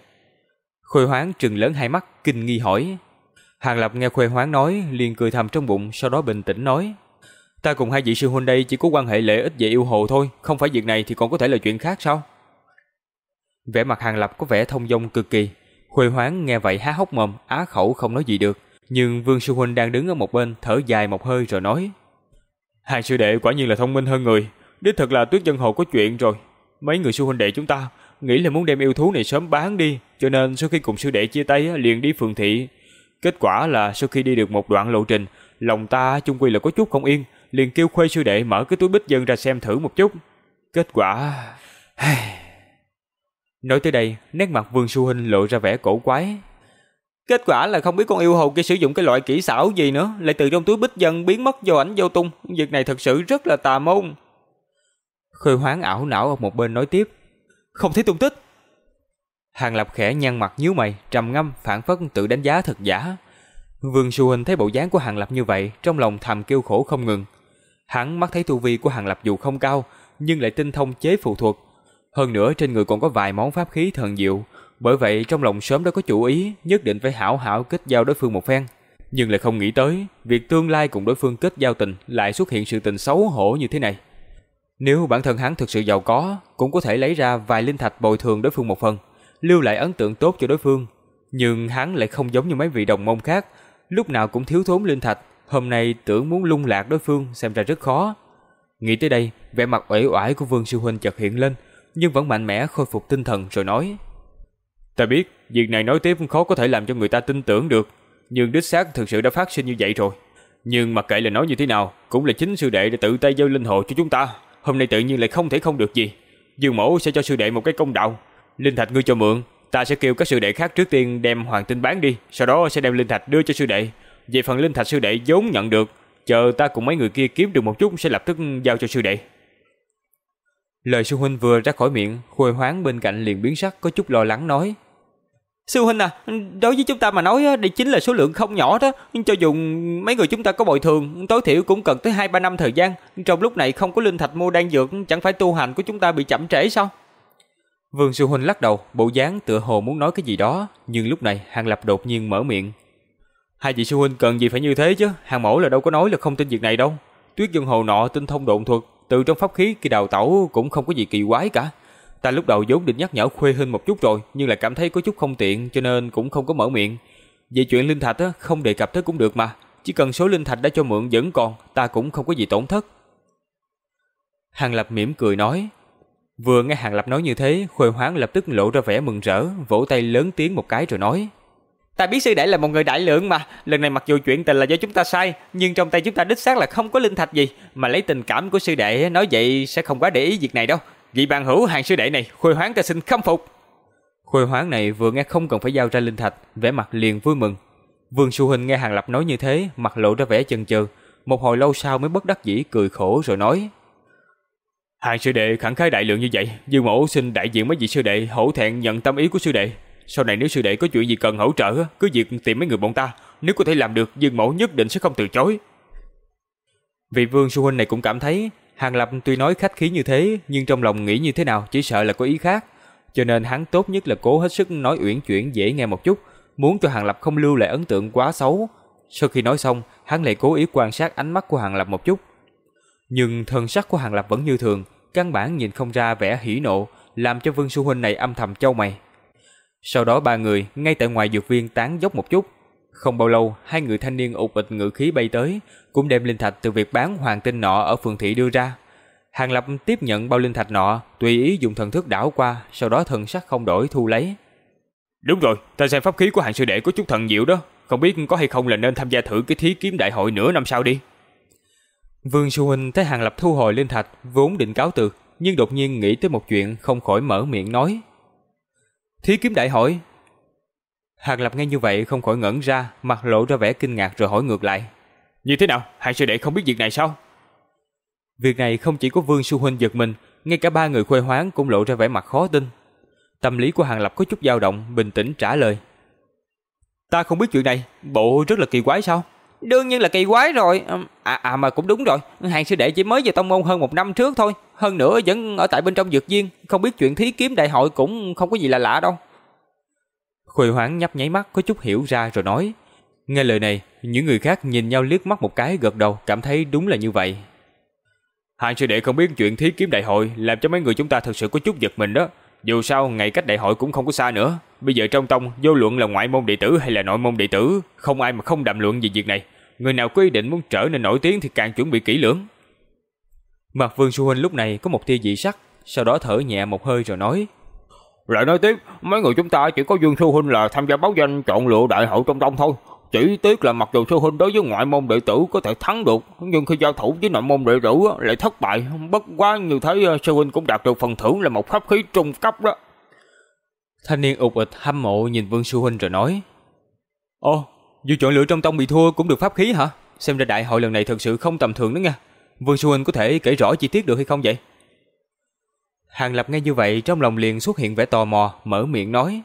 Khôi hoáng trừng lớn hai mắt, kinh nghi hỏi. Hàng Lập nghe Khuê Hoáng nói, liền cười thầm trong bụng, sau đó bình tĩnh nói. Ta cùng hai vị sư huynh đây chỉ có quan hệ lễ ích về yêu hồ thôi, không phải việc này thì còn có thể là chuyện khác sao? Vẻ mặt Hàng Lập có vẻ thông dong cực kỳ. Huệ Hoáng nghe vậy há hốc mồm, á khẩu không nói gì được. Nhưng Vương Sư Huynh đang đứng ở một bên, thở dài một hơi rồi nói. hàng sư đệ quả nhiên là thông minh hơn người. Đích thật là tuyết dân hồ có chuyện rồi. Mấy người sư huynh đệ chúng ta nghĩ là muốn đem yêu thú này sớm bán đi, cho nên sau khi cùng sư đệ chia tay liền đi phường thị. Kết quả là sau khi đi được một đoạn lộ trình, lòng ta chung quy là có chút không yên, liền kêu khuê sư đệ mở cái túi bích dân ra xem thử một chút. Kết quả... Nói tới đây, nét mặt Vương Xu Hinh lộ ra vẻ cổ quái. Kết quả là không biết con yêu hồ kia sử dụng cái loại kỹ xảo gì nữa, lại từ trong túi bích dân biến mất vô ảnh vô tung. Việc này thật sự rất là tà môn. Khơi hoáng ảo não ở một bên nói tiếp. Không thấy tung tích. Hàng Lập khẽ nhăn mặt nhíu mày, trầm ngâm, phản phất tự đánh giá thật giả. Vương Xu Hình thấy bộ dáng của Hàng Lập như vậy, trong lòng thầm kêu khổ không ngừng. Hắn mắt thấy tu vi của Hàng Lập dù không cao, nhưng lại tinh thông chế phù thuật. Hơn nữa trên người còn có vài món pháp khí thần diệu, bởi vậy trong lòng sớm đã có chủ ý, nhất định phải hảo hảo kết giao đối phương một phen. Nhưng lại không nghĩ tới, việc tương lai cùng đối phương kết giao tình lại xuất hiện sự tình xấu hổ như thế này. Nếu bản thân hắn thực sự giàu có, cũng có thể lấy ra vài linh thạch bồi thường đối phương một phần, lưu lại ấn tượng tốt cho đối phương. Nhưng hắn lại không giống như mấy vị đồng môn khác, lúc nào cũng thiếu thốn linh thạch, hôm nay tưởng muốn lung lạc đối phương xem ra rất khó. Nghĩ tới đây, vẻ mặt uể oải của Vương sư huynh chợt hiện lên, nhưng vẫn mạnh mẽ khôi phục tinh thần rồi nói: "Ta biết, việc này nói tiếp khó có thể làm cho người ta tin tưởng được, nhưng đích xác thực sự đã phát sinh như vậy rồi. Nhưng mặc kệ là nói như thế nào, cũng là chính sư đệ đã tự tay giao linh hồ cho chúng ta, hôm nay tự nhiên lại không thể không được gì. Dương mẫu sẽ cho sư đệ một cái công đạo, linh thạch ngươi cho mượn, ta sẽ kêu các sư đệ khác trước tiên đem hoàng tinh bán đi, sau đó sẽ đem linh thạch đưa cho sư đệ. Về phần linh thạch sư đệ vốn nhận được, chờ ta cùng mấy người kia kiếm được một chút sẽ lập tức giao cho sư đệ. Lời sư huynh vừa ra khỏi miệng, Khôi Hoáng bên cạnh liền biến sắc có chút lo lắng nói: Sư huynh à, đối với chúng ta mà nói đây chính là số lượng không nhỏ đó, cho dù mấy người chúng ta có bồi thường, tối thiểu cũng cần tới 2 3 năm thời gian, trong lúc này không có linh thạch mua đan dược, chẳng phải tu hành của chúng ta bị chậm trễ sao? Vương Sư Huynh lắc đầu, bộ dáng tựa hồ muốn nói cái gì đó, nhưng lúc này Hàng Lập đột nhiên mở miệng. Hai vị Sư Huynh cần gì phải như thế chứ, Hàng Mẫu là đâu có nói là không tin việc này đâu. Tuyết dân hồ nọ tinh thông độn thuật, từ trong pháp khí kỳ đào tẩu cũng không có gì kỳ quái cả. Ta lúc đầu vốn định nhắc nhở Khuê Hinh một chút rồi, nhưng lại cảm thấy có chút không tiện cho nên cũng không có mở miệng. Về chuyện linh thạch á, không đề cập tới cũng được mà, chỉ cần số linh thạch đã cho mượn vẫn còn, ta cũng không có gì tổn thất. Hàng Lập mỉm cười nói, Vừa nghe Hàng Lập nói như thế, Khuê Hoáng lập tức lộ ra vẻ mừng rỡ, vỗ tay lớn tiếng một cái rồi nói. Ta biết sư đệ là một người đại lượng mà, lần này mặc dù chuyện tình là do chúng ta sai, nhưng trong tay chúng ta đích xác là không có linh thạch gì, mà lấy tình cảm của sư đệ nói vậy sẽ không quá để ý việc này đâu. Vị bạn hữu hàng sư đệ này, khôi Hoáng ta xin khâm phục. khôi Hoáng này vừa nghe không cần phải giao ra linh thạch, vẻ mặt liền vui mừng. Vương Xu Hình nghe Hàng Lập nói như thế, mặt lộ ra vẻ chần chừ, một hồi lâu sau mới bất đắc dĩ cười khổ rồi nói: Hàng sư đệ khẳng khái đại lượng như vậy, Dương mẫu xin đại diện mấy vị sư đệ hổ thẹn nhận tâm ý của sư đệ. Sau này nếu sư đệ có chuyện gì cần hỗ trợ, cứ việc tìm mấy người bọn ta, nếu có thể làm được, Dương mẫu nhất định sẽ không từ chối. Vị Vương sư huynh này cũng cảm thấy Hàng Lập tuy nói khách khí như thế, nhưng trong lòng nghĩ như thế nào chỉ sợ là có ý khác, cho nên hắn tốt nhất là cố hết sức nói uyển chuyển dễ nghe một chút, muốn cho Hàng Lập không lưu lại ấn tượng quá xấu. Sau khi nói xong, hắn lại cố ý quan sát ánh mắt của Hàng Lập một chút. Nhưng thần sắc của Hàng Lập vẫn như thường, căn bản nhìn không ra vẻ hỉ nộ, làm cho Vương Sư Huynh này âm thầm châu mày. Sau đó ba người ngay tại ngoài dược viên tán dốc một chút. Không bao lâu, hai người thanh niên ụt ịch ngự khí bay tới, cũng đem linh thạch từ việc bán hoàng tinh nọ ở phường thị đưa ra. Hàng Lập tiếp nhận bao linh thạch nọ, tùy ý dùng thần thức đảo qua, sau đó thần sắc không đổi thu lấy. Đúng rồi, ta xem pháp khí của hàng sư đệ có chút thần diệu đó, không biết có hay không là nên tham gia thử cái thí kiếm đại hội nửa năm sau đi. Vương Sư Huynh thấy Hàng Lập thu hồi linh thạch, vốn định cáo từ, nhưng đột nhiên nghĩ tới một chuyện không khỏi mở miệng nói. Thí kiếm đại hội? Hàng Lập nghe như vậy không khỏi ngẩn ra, mặt lộ ra vẻ kinh ngạc rồi hỏi ngược lại. Như thế nào, hàng sư đệ không biết việc này sao? Việc này không chỉ có Vương Sư Huynh giật mình, ngay cả ba người khuê hoáng cũng lộ ra vẻ mặt khó tin. Tâm lý của Hàng Lập có chút dao động, bình tĩnh trả lời. Ta không biết chuyện này, bộ rất là kỳ quái sao? Đương nhiên là kỳ quái rồi. À, à mà cũng đúng rồi, hàng sư đệ chỉ mới về tông môn hơn một năm trước thôi. Hơn nữa vẫn ở tại bên trong dược viên, không biết chuyện thí kiếm đại hội cũng không có gì là lạ đâu. Khuê hoáng nhấp nháy mắt có chút hiểu ra rồi nói. Nghe lời này, những người khác nhìn nhau liếc mắt một cái gật đầu cảm thấy đúng là như vậy. Hàng sư đệ không biết chuyện thí kiếm đại hội làm cho mấy người chúng ta thật sự có chút giật mình đó. Dù sao ngày cách đại hội cũng không có xa nữa. Bây giờ trong tông vô luận là ngoại môn đệ tử hay là nội môn đệ tử, không ai mà không đàm luận về việc này. Người nào có ý định muốn trở nên nổi tiếng thì càng chuẩn bị kỹ lưỡng. Mặt Vương Xu Huynh lúc này có một tia dị sắc, sau đó thở nhẹ một hơi rồi nói: "Lại nói tiếp, mấy người chúng ta chỉ có Dương Xu Huynh là tham gia báo danh chọn lựa đại hội trong tông thôi." Chỉ tiếc là mặc dù sư huynh đối với ngoại môn đệ tử có thể thắng được, nhưng khi giao thủ với nội môn đệ tử lại thất bại. Bất quá như thế ờ, sư huynh cũng đạt được phần thưởng là một pháp khí trung cấp đó. Thanh niên ụt ịch hâm mộ nhìn Vương Sư Huynh rồi nói. Ồ, dù chọn lựa trong tông bị thua cũng được pháp khí hả? Xem ra đại hội lần này thật sự không tầm thường đó nha. Vương Sư Huynh có thể kể rõ chi tiết được hay không vậy? Hàng Lập nghe như vậy trong lòng liền xuất hiện vẻ tò mò, mở miệng nói.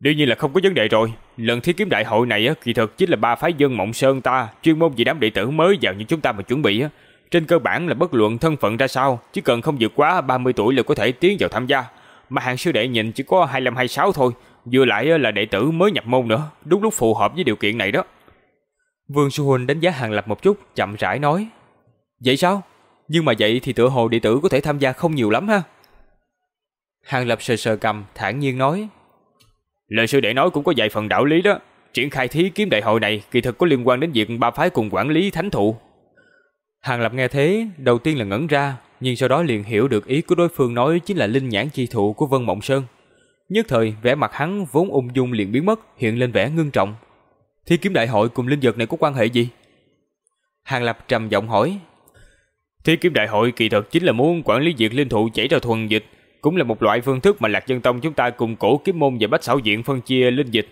Đương nhiên là không có vấn đề rồi. Lần thi kiếm đại hội này á, kỳ thực chính là ba phái dân Mộng Sơn ta, chuyên môn vì đám đệ tử mới vào như chúng ta mà chuẩn bị á. Trên cơ bản là bất luận thân phận ra sao, chỉ cần không vượt quá 30 tuổi là có thể tiến vào tham gia. Mà hàng sư đệ nhìn chỉ có 25-26 thôi, vừa lại là đệ tử mới nhập môn nữa, đúng lúc phù hợp với điều kiện này đó. Vương Sư Huynh đánh giá Hàng Lập một chút, chậm rãi nói. Vậy sao? Nhưng mà vậy thì tựa hồ đệ tử có thể tham gia không nhiều lắm ha. Hàng Lập sờ sờ cầm, thản nhiên nói. Lời sư đệ nói cũng có vài phần đạo lý đó. Triển khai thí kiếm đại hội này kỳ thực có liên quan đến việc ba phái cùng quản lý thánh thụ. Hàng Lập nghe thế, đầu tiên là ngẩn ra, nhưng sau đó liền hiểu được ý của đối phương nói chính là linh nhãn chi thụ của Vân Mộng Sơn. Nhất thời, vẻ mặt hắn vốn ung dung liền biến mất, hiện lên vẻ ngưng trọng. thi kiếm đại hội cùng linh vật này có quan hệ gì? Hàng Lập trầm giọng hỏi. thi kiếm đại hội kỳ thực chính là muốn quản lý việc linh thụ chảy ra thuần dịch, cũng là một loại phương thức mà Lạc Dân Tông chúng ta cùng cổ kiếm môn và bách xảo diện phân chia linh dịch.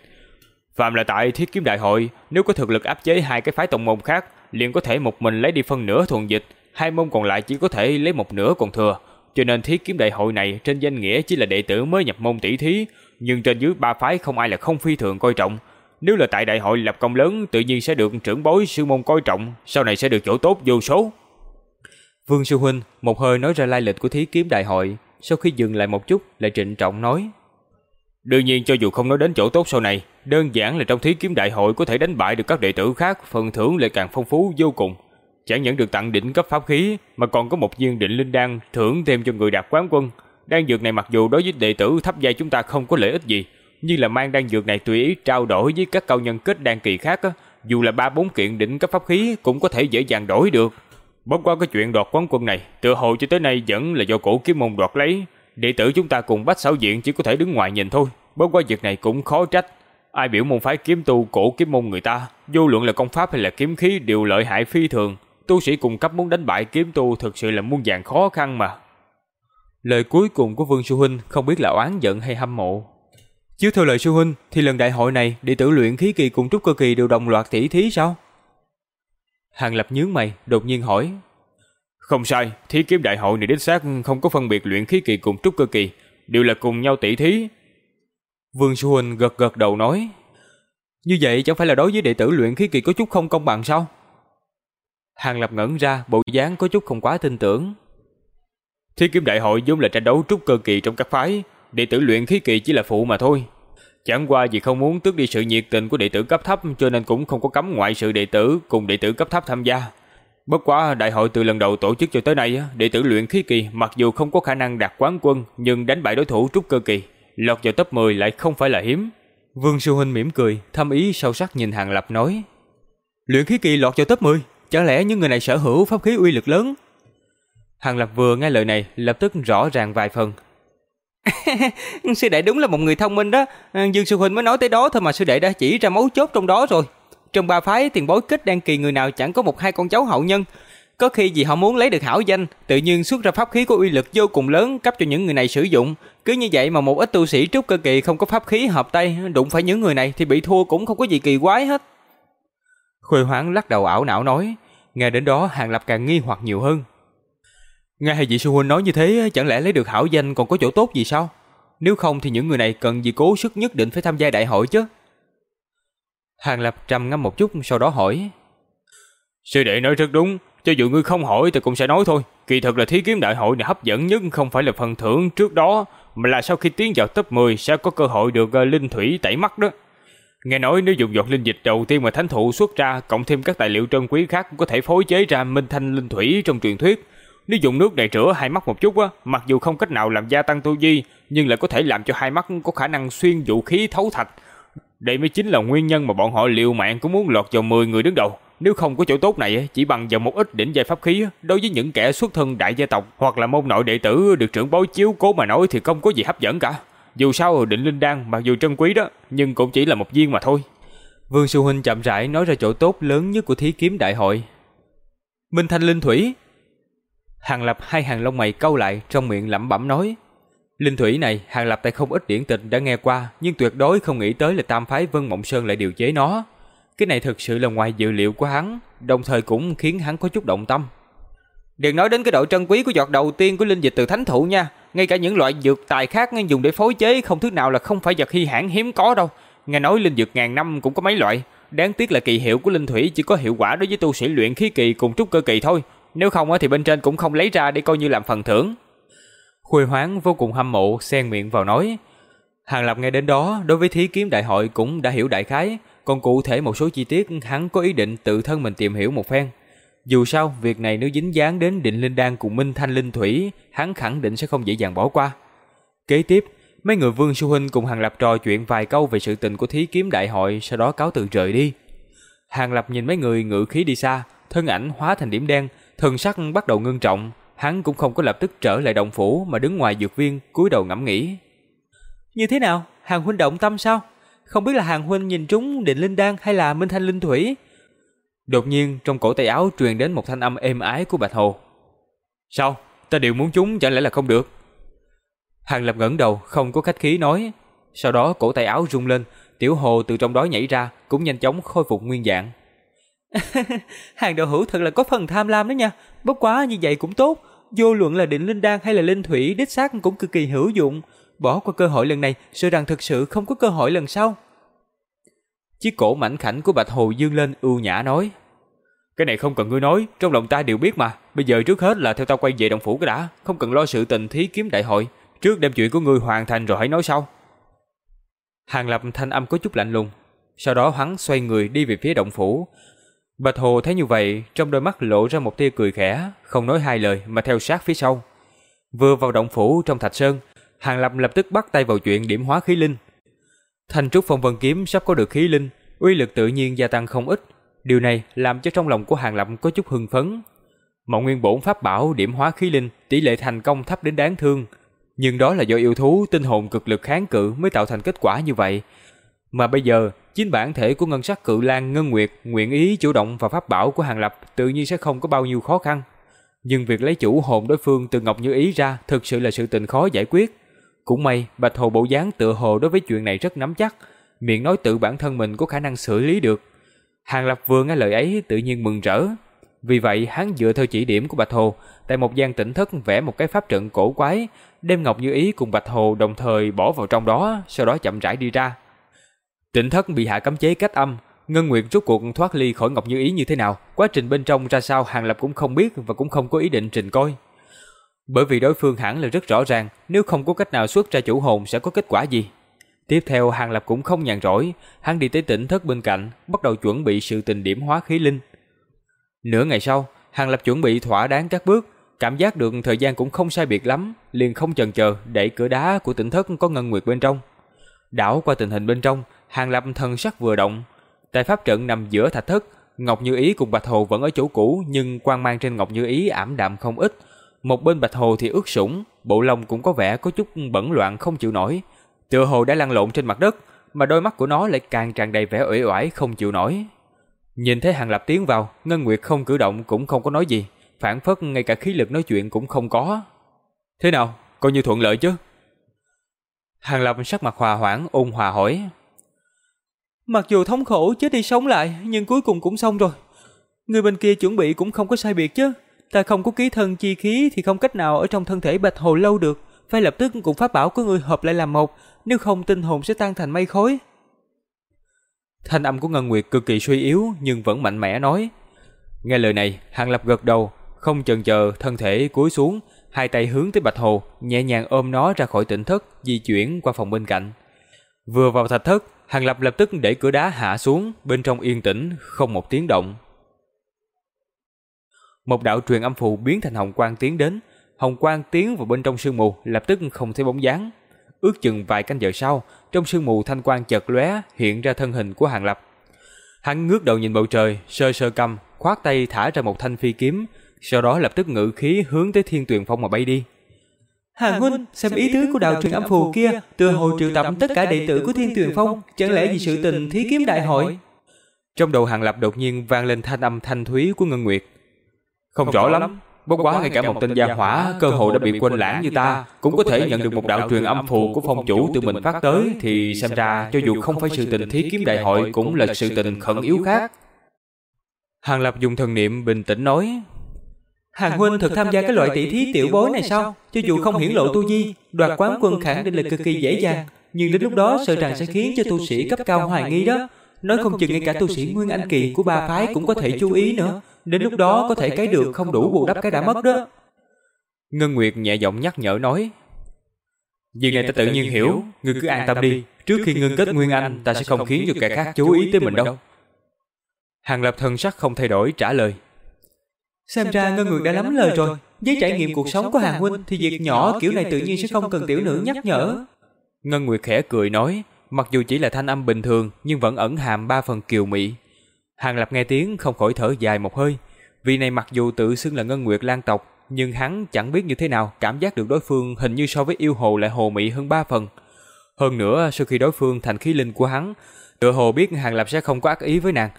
Phạm là tại thiết kiếm đại hội, nếu có thực lực áp chế hai cái phái tông môn khác, liền có thể một mình lấy đi phân nửa thuần dịch, hai môn còn lại chỉ có thể lấy một nửa còn thừa. Cho nên thiết kiếm đại hội này trên danh nghĩa chỉ là đệ tử mới nhập môn tỷ thí, nhưng trên dưới ba phái không ai là không phi thường coi trọng. Nếu là tại đại hội lập công lớn, tự nhiên sẽ được trưởng bối sư môn coi trọng, sau này sẽ được chỗ tốt vô số. Vương sư huynh một hơi nói ra lai lịch của thí kiếm đại hội, sau khi dừng lại một chút lại trịnh trọng nói. Đương nhiên cho dù không nói đến chỗ tốt sau này, đơn giản là trong thí kiếm đại hội có thể đánh bại được các đệ tử khác, phần thưởng lại càng phong phú vô cùng. Chẳng những được tặng đỉnh cấp pháp khí, mà còn có một viên định linh đan thưởng thêm cho người đạt quán quân. Đan dược này mặc dù đối với đệ tử thấp giai chúng ta không có lợi ích gì, nhưng là mang đan dược này tùy ý trao đổi với các cao nhân kết đan kỳ khác, dù là ba bốn kiện đỉnh cấp pháp khí cũng có thể dễ dàng đổi được. Bất qua cái chuyện đoạt quán quân này, tựa hồ cho tới nay vẫn là do cổ kiếm môn đoạt lấy. Đệ tử chúng ta cùng bách sáu diện chỉ có thể đứng ngoài nhìn thôi. Bất qua việc này cũng khó trách. Ai biểu môn phái kiếm tu cổ kiếm môn người ta, vô luận là công pháp hay là kiếm khí đều lợi hại phi thường. Tu sĩ cùng cấp muốn đánh bại kiếm tu thực sự là muôn dạng khó khăn mà. Lời cuối cùng của Vương Sư Huynh không biết là oán giận hay hâm mộ. Chứ theo lời Sư Huynh thì lần đại hội này đệ tử luyện khí kỳ cùng trúc cơ kỳ đều đồng loạt tỷ thí sao? Hàng Lập nhướng mày, đột nhiên hỏi. Không sai, thí kiếm đại hội này đến xác không có phân biệt luyện khí kỳ cùng trúc cơ kỳ, đều là cùng nhau tỷ thí. Vương Sư Huynh gật gật đầu nói. Như vậy chẳng phải là đối với đệ tử luyện khí kỳ có chút không công bằng sao? Hàng Lập ngẩn ra, bộ dáng có chút không quá tin tưởng. Thiên kiếm đại hội vốn là tranh đấu trúc cơ kỳ trong các phái, đệ tử luyện khí kỳ chỉ là phụ mà thôi. Chẳng qua vì không muốn tước đi sự nhiệt tình của đệ tử cấp thấp cho nên cũng không có cấm ngoại sự đệ tử cùng đệ tử cấp thấp tham gia. Bất quá đại hội từ lần đầu tổ chức cho tới nay, đệ tử luyện khí kỳ mặc dù không có khả năng đạt quán quân nhưng đánh bại đối thủ trúc cơ kỳ, lọt vào top 10 lại không phải là hiếm. Vương Sư Huynh mỉm cười, thâm ý sâu sắc nhìn Hàng Lập nói. Luyện khí kỳ lọt vào top 10, chẳng lẽ những người này sở hữu pháp khí uy lực lớn? Hàng Lập vừa nghe lời này, lập tức rõ ràng vài phần. sư đệ đúng là một người thông minh đó, à, Dương Sư Huynh mới nói tới đó thôi mà sư đệ đã chỉ ra mấu chốt trong đó rồi. Trong ba phái tiền bối kết đăng kỳ người nào chẳng có một hai con cháu hậu nhân. Có khi vì họ muốn lấy được hảo danh, tự nhiên xuất ra pháp khí có uy lực vô cùng lớn cấp cho những người này sử dụng. Cứ như vậy mà một ít tu sĩ trúc cơ kỳ không có pháp khí hợp tay, đụng phải những người này thì bị thua cũng không có gì kỳ quái hết khôi Hoáng lắc đầu ảo não nói, nghe đến đó Hàng Lập càng nghi hoặc nhiều hơn. Nghe hai vị sư huynh nói như thế, chẳng lẽ lấy được hảo danh còn có chỗ tốt gì sao? Nếu không thì những người này cần gì cố sức nhất định phải tham gia đại hội chứ. Hàng Lập trầm ngâm một chút sau đó hỏi. Sư đệ nói rất đúng, cho dù ngươi không hỏi thì cũng sẽ nói thôi. Kỳ thật là thí kiếm đại hội này hấp dẫn nhất không phải là phần thưởng trước đó, mà là sau khi tiến vào top 10 sẽ có cơ hội được ờ, linh thủy tẩy mắt đó. Nghe nói nếu dùng giọt linh dịch đầu tiên mà thánh thụ xuất ra, cộng thêm các tài liệu trân quý khác cũng có thể phối chế ra minh thanh linh thủy trong truyền thuyết. Nếu dùng nước này rửa hai mắt một chút á, mặc dù không cách nào làm gia tăng tu vi, nhưng lại có thể làm cho hai mắt có khả năng xuyên vũ khí thấu thạch, đây mới chính là nguyên nhân mà bọn họ liều mạng cũng muốn lọt vào 10 người đứng đầu. Nếu không có chỗ tốt này, chỉ bằng vào một ít đỉnh giai pháp khí, đối với những kẻ xuất thân đại gia tộc hoặc là môn nội đệ tử được trưởng bối chiếu cố mà nói thì không có gì hấp dẫn cả. Dù sao định linh đan mặc dù trân quý đó, nhưng cũng chỉ là một viên mà thôi. Vương Sư Huynh chậm rãi nói ra chỗ tốt lớn nhất của thí kiếm đại hội. Minh Thanh Linh Thủy. Hàng Lập hai hàng lông mày câu lại trong miệng lẩm bẩm nói. Linh thủy này, Hàng Lập tại không ít điển tịch đã nghe qua, nhưng tuyệt đối không nghĩ tới là Tam phái Vân Mộng Sơn lại điều chế nó. Cái này thực sự là ngoài dự liệu của hắn, đồng thời cũng khiến hắn có chút động tâm. Đừng nói đến cái độ trân quý của giọt đầu tiên của linh dịch từ thánh thụ nha, ngay cả những loại dược tài khác dùng để phối chế không thứ nào là không phải vật hy hãn hiếm có đâu. Nghe nói linh dược ngàn năm cũng có mấy loại, đáng tiếc là kỳ hiệu của linh thủy chỉ có hiệu quả đối với tu sĩ luyện khí kỳ cùng trúc cơ kỳ thôi, nếu không thì bên trên cũng không lấy ra để coi như làm phần thưởng. Khuê Hoáng vô cùng hâm mộ, xen miệng vào nói. Hàng Lập nghe đến đó, đối với thí kiếm đại hội cũng đã hiểu đại khái, còn cụ thể một số chi tiết hắn có ý định tự thân mình tìm hiểu một phen. Dù sao, việc này nếu dính dáng đến định linh đan cùng minh thanh linh thủy, hắn khẳng định sẽ không dễ dàng bỏ qua. Kế tiếp, mấy người Vương Sư Huynh cùng Hàng Lập trò chuyện vài câu về sự tình của thí kiếm đại hội, sau đó cáo từ rời đi. Hàng Lập nhìn mấy người ngự khí đi xa, thân ảnh hóa thành điểm đen, thần sắc bắt đầu ngưng trọng, hắn cũng không có lập tức trở lại động phủ mà đứng ngoài dược viên cúi đầu ngẫm nghĩ. Như thế nào? Hàng huynh động tâm sao? Không biết là Hàng huynh nhìn trúng định linh đan hay là minh thanh linh thủy? Đột nhiên trong cổ tay áo truyền đến một thanh âm êm ái của Bạch Hồ. Sao? Ta đều muốn chúng chẳng lẽ là không được? Hàng Lập ngẩng đầu không có khách khí nói. Sau đó cổ tay áo rung lên, tiểu hồ từ trong đó nhảy ra cũng nhanh chóng khôi phục nguyên dạng. Hàng đạo hữu thật là có phần tham lam đó nha. Bất quá như vậy cũng tốt. Vô luận là định linh đan hay là linh thủy đích xác cũng cực kỳ hữu dụng. Bỏ qua cơ hội lần này, sợ rằng thực sự không có cơ hội lần sau. Chiếc cổ mảnh khảnh của Bạch Hồ dương lên ưu nhã nói. Cái này không cần ngươi nói, trong lòng ta đều biết mà. Bây giờ trước hết là theo ta quay về động phủ cái đã, không cần lo sự tình thí kiếm đại hội. Trước đem chuyện của ngươi hoàn thành rồi hãy nói sau. Hàng Lập thanh âm có chút lạnh lùng. Sau đó hắn xoay người đi về phía động phủ, Bạch Hồ thấy như vậy, trong đôi mắt lộ ra một tia cười khẽ, không nói hai lời mà theo sát phía sau. Vừa vào động phủ trong Thạch Sơn, Hàng Lập lập tức bắt tay vào chuyện điểm hóa khí linh. Thanh trúc phong vân kiếm sắp có được khí linh, uy lực tự nhiên gia tăng không ít. Điều này làm cho trong lòng của Hàng Lập có chút hưng phấn. Mộng nguyên bổn pháp bảo điểm hóa khí linh tỷ lệ thành công thấp đến đáng thương, nhưng đó là do yêu thú tinh hồn cực lực kháng cự mới tạo thành kết quả như vậy. Mà bây giờ, chính bản thể của ngân sắc cự lan Ngân Nguyệt nguyện ý chủ động vào pháp bảo của Hàng Lập tự nhiên sẽ không có bao nhiêu khó khăn. Nhưng việc lấy chủ hồn đối phương từ Ngọc Như Ý ra thực sự là sự tình khó giải quyết. Cũng may, Bạch Hồ Bộ dáng tựa hồ đối với chuyện này rất nắm chắc, miệng nói tự bản thân mình có khả năng xử lý được. Hàng Lập vừa nghe lời ấy tự nhiên mừng rỡ. Vì vậy, hắn dựa theo chỉ điểm của Bạch Hồ, tại một gian tỉnh thất vẽ một cái pháp trận cổ quái, đem Ngọc Như Ý cùng Bạch Hồ đồng thời bỏ vào trong đó, sau đó chậm rãi đi ra. Tỉnh thất bị hạ cấm chế cách âm, Ngân Nguyệt rốt cuộc thoát ly khỏi Ngọc Như Ý như thế nào, quá trình bên trong ra sao Hàng Lập cũng không biết và cũng không có ý định trình coi. Bởi vì đối phương hẳn là rất rõ ràng, nếu không có cách nào xuất ra chủ hồn sẽ có kết quả gì. Tiếp theo Hàng Lập cũng không nhàn rỗi, hắn đi tới tỉnh thất bên cạnh, bắt đầu chuẩn bị sự tình điểm hóa khí linh. Nửa ngày sau, Hàng Lập chuẩn bị thỏa đáng các bước, cảm giác được thời gian cũng không sai biệt lắm, liền không chần chờ đẩy cửa đá của tỉnh thất có ngân nguyệt bên trong. Đảo qua tình hình bên trong, Hàng Lập thần sắc vừa động, tại pháp trận nằm giữa thạch thất, Ngọc Như Ý cùng Bạch Hồ vẫn ở chỗ cũ, nhưng quang mang trên Ngọc Như Ý ảm đạm không ít. Một bên Bạch Hồ thì ướt sũng, bộ lông cũng có vẻ có chút bẩn loạn không chịu nổi, tựa hồ đã lăn lộn trên mặt đất, mà đôi mắt của nó lại càng tràn đầy vẻ uể oải không chịu nổi. Nhìn thấy Hàng Lập tiến vào, Ngân Nguyệt không cử động cũng không có nói gì, phản phất ngay cả khí lực nói chuyện cũng không có. Thế nào, coi như thuận lợi chứ? Hàng Lập sắc mặt hòa hoãn ôn hòa hỏi. Mặc dù thống khổ chết đi sống lại, nhưng cuối cùng cũng xong rồi. Người bên kia chuẩn bị cũng không có sai biệt chứ. Ta không có ký thân chi khí thì không cách nào ở trong thân thể Bạch Hồ lâu được. Phải lập tức cùng pháp bảo của người hợp lại làm một, nếu không tinh hồn sẽ tan thành mây khói. Thanh âm của Ngân Nguyệt cực kỳ suy yếu nhưng vẫn mạnh mẽ nói. Nghe lời này, Hàng Lập gật đầu, không chần chờ thân thể cúi xuống, hai tay hướng tới Bạch Hồ, nhẹ nhàng ôm nó ra khỏi tỉnh thất, di chuyển qua phòng bên cạnh. Vừa vào thạch thất, Hàng Lập lập tức để cửa đá hạ xuống, bên trong yên tĩnh, không một tiếng động. Một đạo truyền âm phù biến thành hồng quang tiến đến, hồng quang tiến vào bên trong sương mù, lập tức không thấy bóng dáng. Ước chừng vài canh giờ sau, trong sương mù thanh quang chợt lóe, hiện ra thân hình của Hàng Lập. Hắn ngước đầu nhìn bầu trời, sơ sơ cầm, khoát tay thả ra một thanh phi kiếm, sau đó lập tức ngự khí hướng tới Thiên Tuyền Phong mà bay đi. Hàng huynh, xem ý tứ của đạo truyền âm phù kia, tựa hồ triệu tập tất cả đệ tử của Thiên Tuyền Phong, chẳng lẽ vì sự tình thí kiếm đại hội? Trong đầu Hàng Lập đột nhiên vang lên thanh âm thanh thúy của Ngân Nguyệt. Không rõ lắm, bất quá ngay cả một tên gia hỏa cơ hội đã bị quên lãng như ta cũng có thể nhận được một đạo truyền âm phù của phong chủ tự mình phát tới thì xem ra cho dù không phải sự tình thí kiếm đại hội cũng là sự tình khẩn yếu khác. Hàng Lập dùng thần niệm bình tĩnh nói Hàng huynh thực tham gia cái loại tỷ thí tiểu bối này sao? Cho dù không hiển lộ tu vi, đoạt quán quân khẳng định là cực kỳ dễ dàng. Nhưng đến lúc đó sợ rằng sẽ khiến cho tu sĩ cấp cao hoài nghi đó. Nói không chừng ngay cả tu sĩ Nguyên Anh Kỳ của ba phái cũng có thể chú ý nữa. Đến lúc đó có thể cái được không đủ bù đắp cái đã mất đó. Ngân Nguyệt nhẹ giọng nhắc nhở nói. Việc này ta tự nhiên hiểu, ngươi cứ an tâm đi. Trước khi ngưng kết Nguyên Anh, ta sẽ không khiến cho kẻ khác chú ý tới mình đâu. Hàng Lập thần sắc không thay đổi trả lời. Xem ra Ngân Nguyệt đã lắm lời rồi. Với trải nghiệm cuộc sống của Hàng Huynh thì việc nhỏ kiểu này tự nhiên sẽ không cần tiểu nữ nhắc nhở. Ngân Nguyệt khẽ cười nói, mặc dù chỉ là thanh âm bình thường nhưng vẫn ẩn hàm ba phần kiều mị. Hàng Lập nghe tiếng không khỏi thở dài một hơi. Vì này mặc dù tự xưng là Ngân Nguyệt Lan tộc, nhưng hắn chẳng biết như thế nào cảm giác được đối phương hình như so với yêu hồ lại hồ mị hơn ba phần. Hơn nữa, sau khi đối phương thành khí linh của hắn, tựa hồ biết Hàng Lập sẽ không có ác ý với nàng.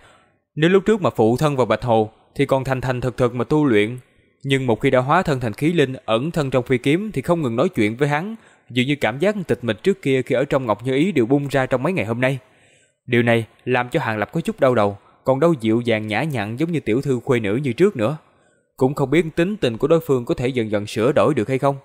Nếu lúc trước mà phụ thân vào Bạch Hồ, thì còn thành thành thực thực mà tu luyện. Nhưng một khi đã hóa thân thành khí linh ẩn thân trong phi kiếm thì không ngừng nói chuyện với hắn, dường như cảm giác tịch mịch trước kia khi ở trong Ngọc Như Ý đều bung ra trong mấy ngày hôm nay. Điều này làm cho Hàng Lập có chút đau đầu, còn đâu dịu dàng nhã nhặn giống như tiểu thư khuê nữ như trước nữa. Cũng không biết tính tình của đối phương có thể dần dần sửa đổi được hay không.